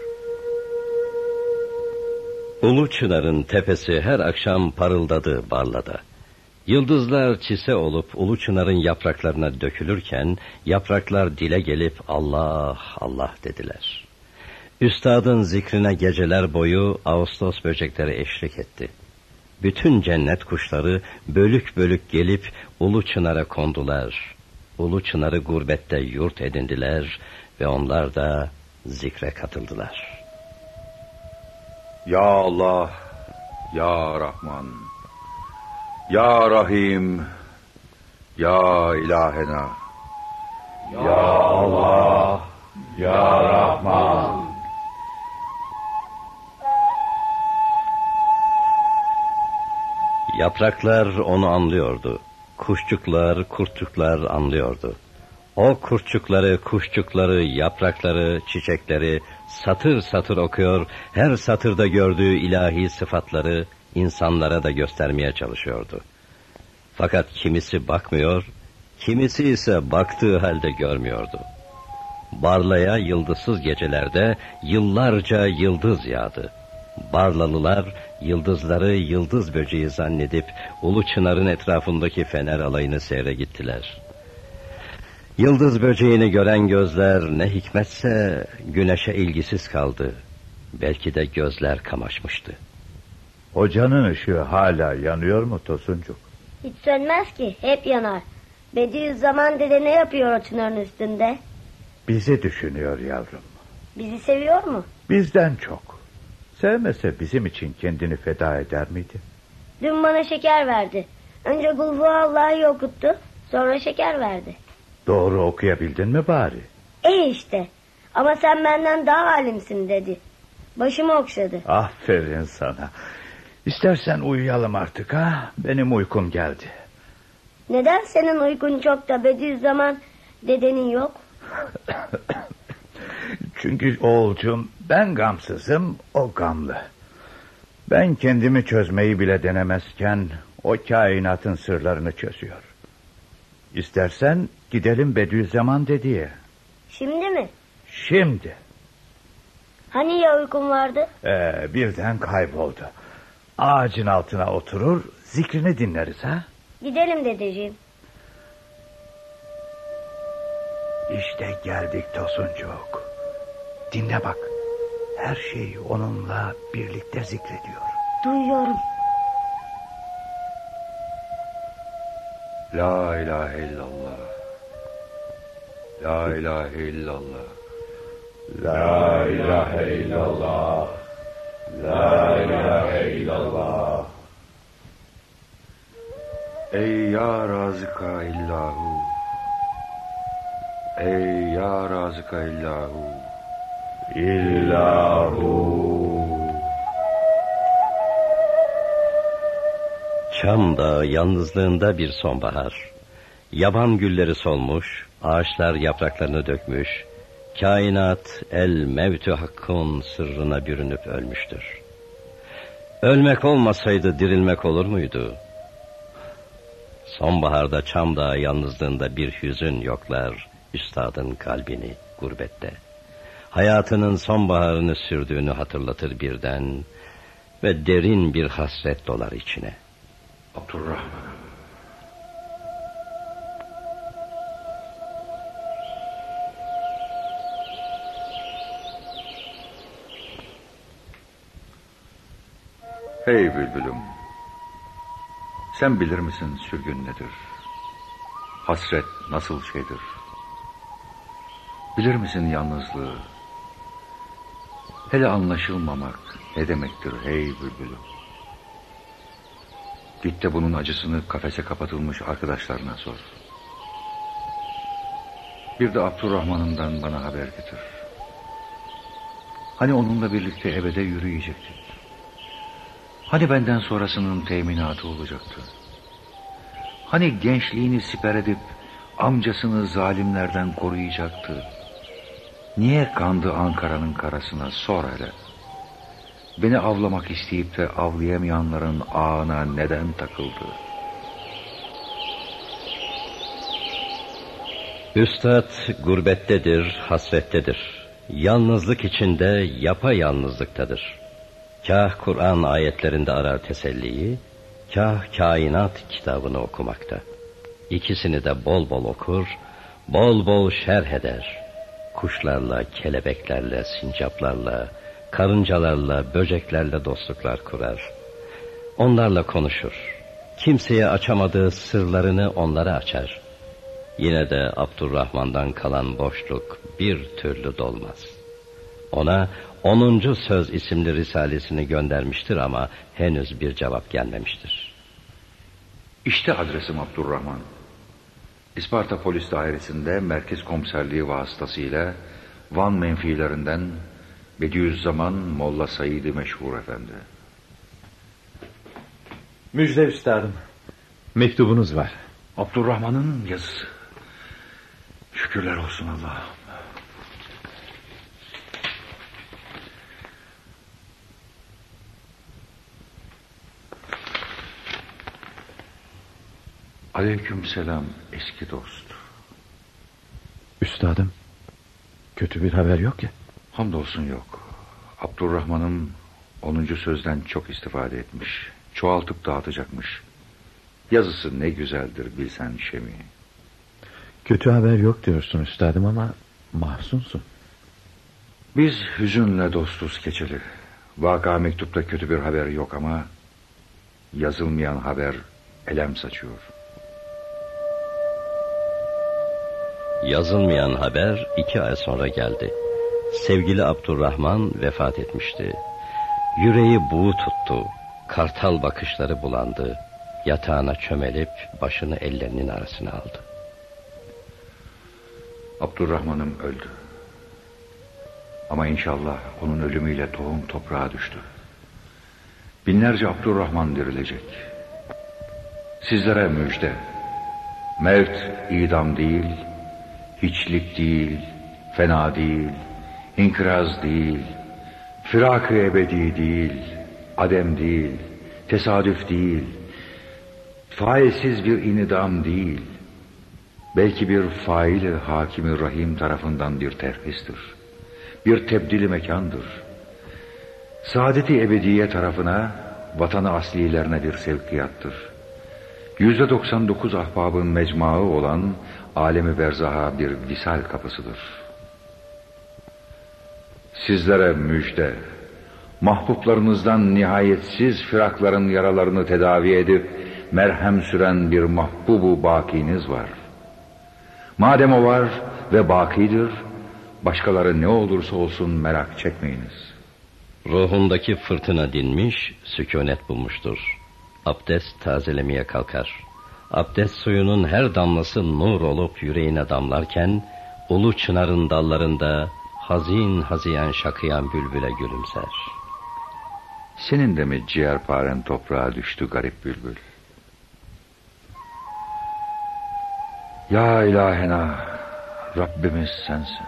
Ulu Çınar'ın tepesi her akşam parıldadı Barla'da. Yıldızlar çise olup Ulu Çınar'ın yapraklarına dökülürken yapraklar dile gelip Allah Allah dediler. Üstadın zikrine geceler boyu Ağustos böcekleri eşlik etti. Bütün cennet kuşları bölük bölük gelip Ulu Çınar'a kondular. Ulu Çınar'ı gurbette yurt edindiler ve onlar da zikre katıldılar. Ya Allah, Ya Rahman, Ya Rahim, Ya İlahena. Ya Allah, Ya Rahman. Yapraklar onu anlıyordu. Kuşçuklar, kurtçuklar anlıyordu. O kurtçukları, kuşçukları, yaprakları, çiçekleri satır satır okuyor, her satırda gördüğü ilahi sıfatları insanlara da göstermeye çalışıyordu. Fakat kimisi bakmıyor, kimisi ise baktığı halde görmüyordu. Barla'ya yıldızsız gecelerde yıllarca yıldız yağdı. Barlalılar yıldızları yıldız böceği zannedip Ulu Çınar'ın etrafındaki fener alayını seyre gittiler. Yıldız böceğini gören gözler ne hikmetse güneşe ilgisiz kaldı. Belki de gözler kamaşmıştı. Hocanın ışığı hala yanıyor mu Tosuncuk? Hiç sönmez ki hep yanar. Bediüzzaman dede ne yapıyor o çınarın üstünde? Bizi düşünüyor yavrum. Bizi seviyor mu? Bizden çok. Sevmese bizim için kendini feda eder miydi? Dün bana şeker verdi. Önce Gulhu Allah'ı okuttu. Sonra şeker verdi. Doğru okuyabildin mi bari? E işte. Ama sen benden daha alimsin dedi. Başımı okşadı. Aferin sana. İstersen uyuyalım artık ha. Benim uykum geldi. Neden senin uykun çok da Bediüzzaman dedenin yok? Çünkü oğulcum ben gamsızım o gamlı. Ben kendimi çözmeyi bile denemezken o kainatın sırlarını çözüyor. İstersen gidelim Bediüzzaman dediye. Şimdi mi? Şimdi. Hani ya uykun vardı? Ee, birden kayboldu. Ağacın altına oturur zikrini dinleriz ha. Gidelim dedeciğim. İşte geldik Tosuncuk. Dinle bak. Her şey onunla birlikte zikrediyor. Duyuyorum. La ilahe illallah. La ilahe illallah. La ilahe illallah. La ilahe illallah. Ey ya razıka illahu. Ey ya razıka illahu. İllahu. Çam Dağı yalnızlığında bir sonbahar. Yaban gülleri solmuş, ağaçlar yapraklarını dökmüş, kainat el mevtü hakkın sırrına bürünüp ölmüştür. Ölmek olmasaydı dirilmek olur muydu? Sonbaharda Çam Dağı yalnızlığında bir hüzün yoklar üstadın kalbini gurbette. Hayatının sonbaharını sürdüğünü hatırlatır birden ve derin bir hasret dolar içine. Abdurrahman. Hey bülbülüm. Sen bilir misin sürgün nedir? Hasret nasıl şeydir? Bilir misin yalnızlığı? Hele anlaşılmamak ne demektir hey bülbülüm? Git de bunun acısını kafese kapatılmış arkadaşlarına sor. Bir de Abdurrahman'ından bana haber getir. Hani onunla birlikte ebede yürüyecektik. Hani benden sonrasının teminatı olacaktı. Hani gençliğini siper edip amcasını zalimlerden koruyacaktı. Niye kandı Ankara'nın karasına sor hele. Beni avlamak isteyip de avlayamayanların ağına neden takıldı? Üstad gurbettedir, hasrettedir. Yalnızlık içinde yapa yalnızlıktadır. Kah Kur'an ayetlerinde arar teselliyi, kah kainat kitabını okumakta. İkisini de bol bol okur, bol bol şerh eder. Kuşlarla, kelebeklerle, sincaplarla, karıncalarla, böceklerle dostluklar kurar. Onlarla konuşur. Kimseye açamadığı sırlarını onlara açar. Yine de Abdurrahman'dan kalan boşluk bir türlü dolmaz. Ona 10. Söz isimli risalesini göndermiştir ama henüz bir cevap gelmemiştir. İşte adresim Abdurrahman. İsparta Polis Dairesi'nde Merkez Komiserliği vasıtasıyla Van menfilerinden Bediüzzaman Molla Said-i Meşhur Efendi. Müjde üstadım. Mektubunuz var. Abdurrahman'ın yazısı. Şükürler olsun Allah'ım. Aleyküm selam eski dost. Üstadım. Kötü bir haber yok ya. Hamdolsun yok. Abdurrahman'ım 10. sözden çok istifade etmiş. Çoğaltıp dağıtacakmış. Yazısı ne güzeldir bilsen Şemi. Kötü haber yok diyorsun üstadım ama mahzunsun. Biz hüzünle dostuz keçeli. Vaka mektupta kötü bir haber yok ama yazılmayan haber elem saçıyor. Yazılmayan haber iki ay sonra geldi. Sevgili Abdurrahman vefat etmişti. Yüreği buğu tuttu. Kartal bakışları bulandı. Yatağına çömelip başını ellerinin arasına aldı. Abdurrahman'ım öldü. Ama inşallah onun ölümüyle tohum toprağa düştü. Binlerce Abdurrahman dirilecek. Sizlere müjde. Mevt idam değil, hiçlik değil, fena değil, inkıraz değil, firak-ı ebedi değil, adem değil, tesadüf değil, failsiz bir inidam değil, belki bir faili hakimi rahim tarafından bir terhistir, bir tebdili mekandır. Saadeti ebediye tarafına, vatanı aslilerine bir sevkiyattır. Yüzde 99 ahbabın mecmuaı olan alemi berzaha bir visal kapısıdır. Sizlere müjde, mahbuplarınızdan nihayetsiz firakların yaralarını tedavi edip merhem süren bir mahbubu bakiniz var. Madem o var ve bakidir, başkaları ne olursa olsun merak çekmeyiniz. Ruhundaki fırtına dinmiş, sükunet bulmuştur. Abdest tazelemeye kalkar. Abdest suyunun her damlası nur olup yüreğine damlarken, ulu çınarın dallarında hazin haziyen şakıyan bülbüle gülümser. Senin de mi ciğerparen toprağa düştü garip bülbül? Ya ilahena, Rabbimiz sensin.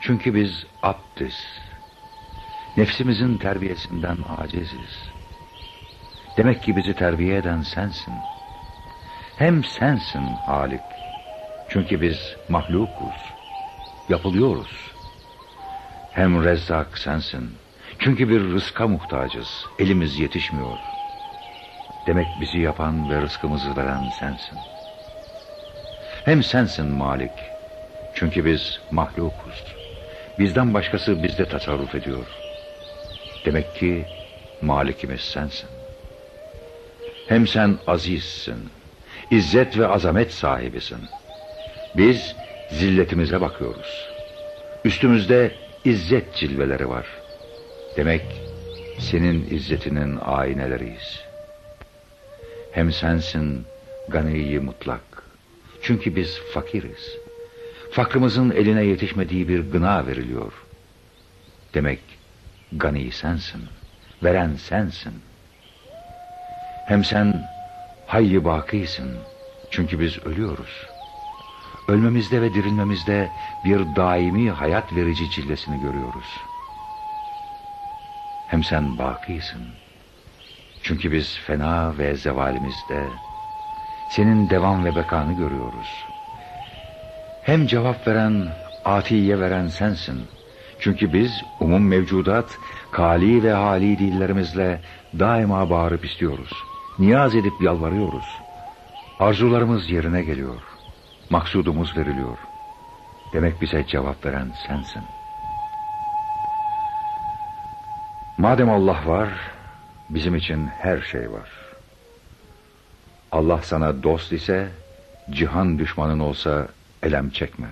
Çünkü biz abdiz. Nefsimizin terbiyesinden aciziz. Demek ki bizi terbiye eden sensin. Hem sensin Halik. Çünkü biz mahlukuz. Yapılıyoruz. Hem Rezzak sensin. Çünkü bir rızka muhtacız. Elimiz yetişmiyor. Demek bizi yapan ve rızkımızı veren sensin. Hem sensin Malik. Çünkü biz mahlukuz. Bizden başkası bizde tasarruf ediyor. Demek ki Malikimiz sensin. Hem sen azizsin. İzzet ve azamet sahibisin. Biz zilletimize bakıyoruz. Üstümüzde izzet cilveleri var. Demek senin izzetinin ayneleriyiz. Hem sensin ganiyi mutlak. Çünkü biz fakiriz. Fakrımızın eline yetişmediği bir gına veriliyor. Demek gani sensin. Veren sensin. Hem sen hayy bakisin. Çünkü biz ölüyoruz. Ölmemizde ve dirilmemizde bir daimi hayat verici cillesini görüyoruz. Hem sen bakisin. Çünkü biz fena ve zevalimizde senin devam ve bekanı görüyoruz. Hem cevap veren, atiye veren sensin. Çünkü biz umum mevcudat, kali ve hali dillerimizle daima bağırıp istiyoruz. Niyaz edip yalvarıyoruz. Arzularımız yerine geliyor. Maksudumuz veriliyor. Demek bize cevap veren sensin. Madem Allah var, bizim için her şey var. Allah sana dost ise, cihan düşmanın olsa elem çekme.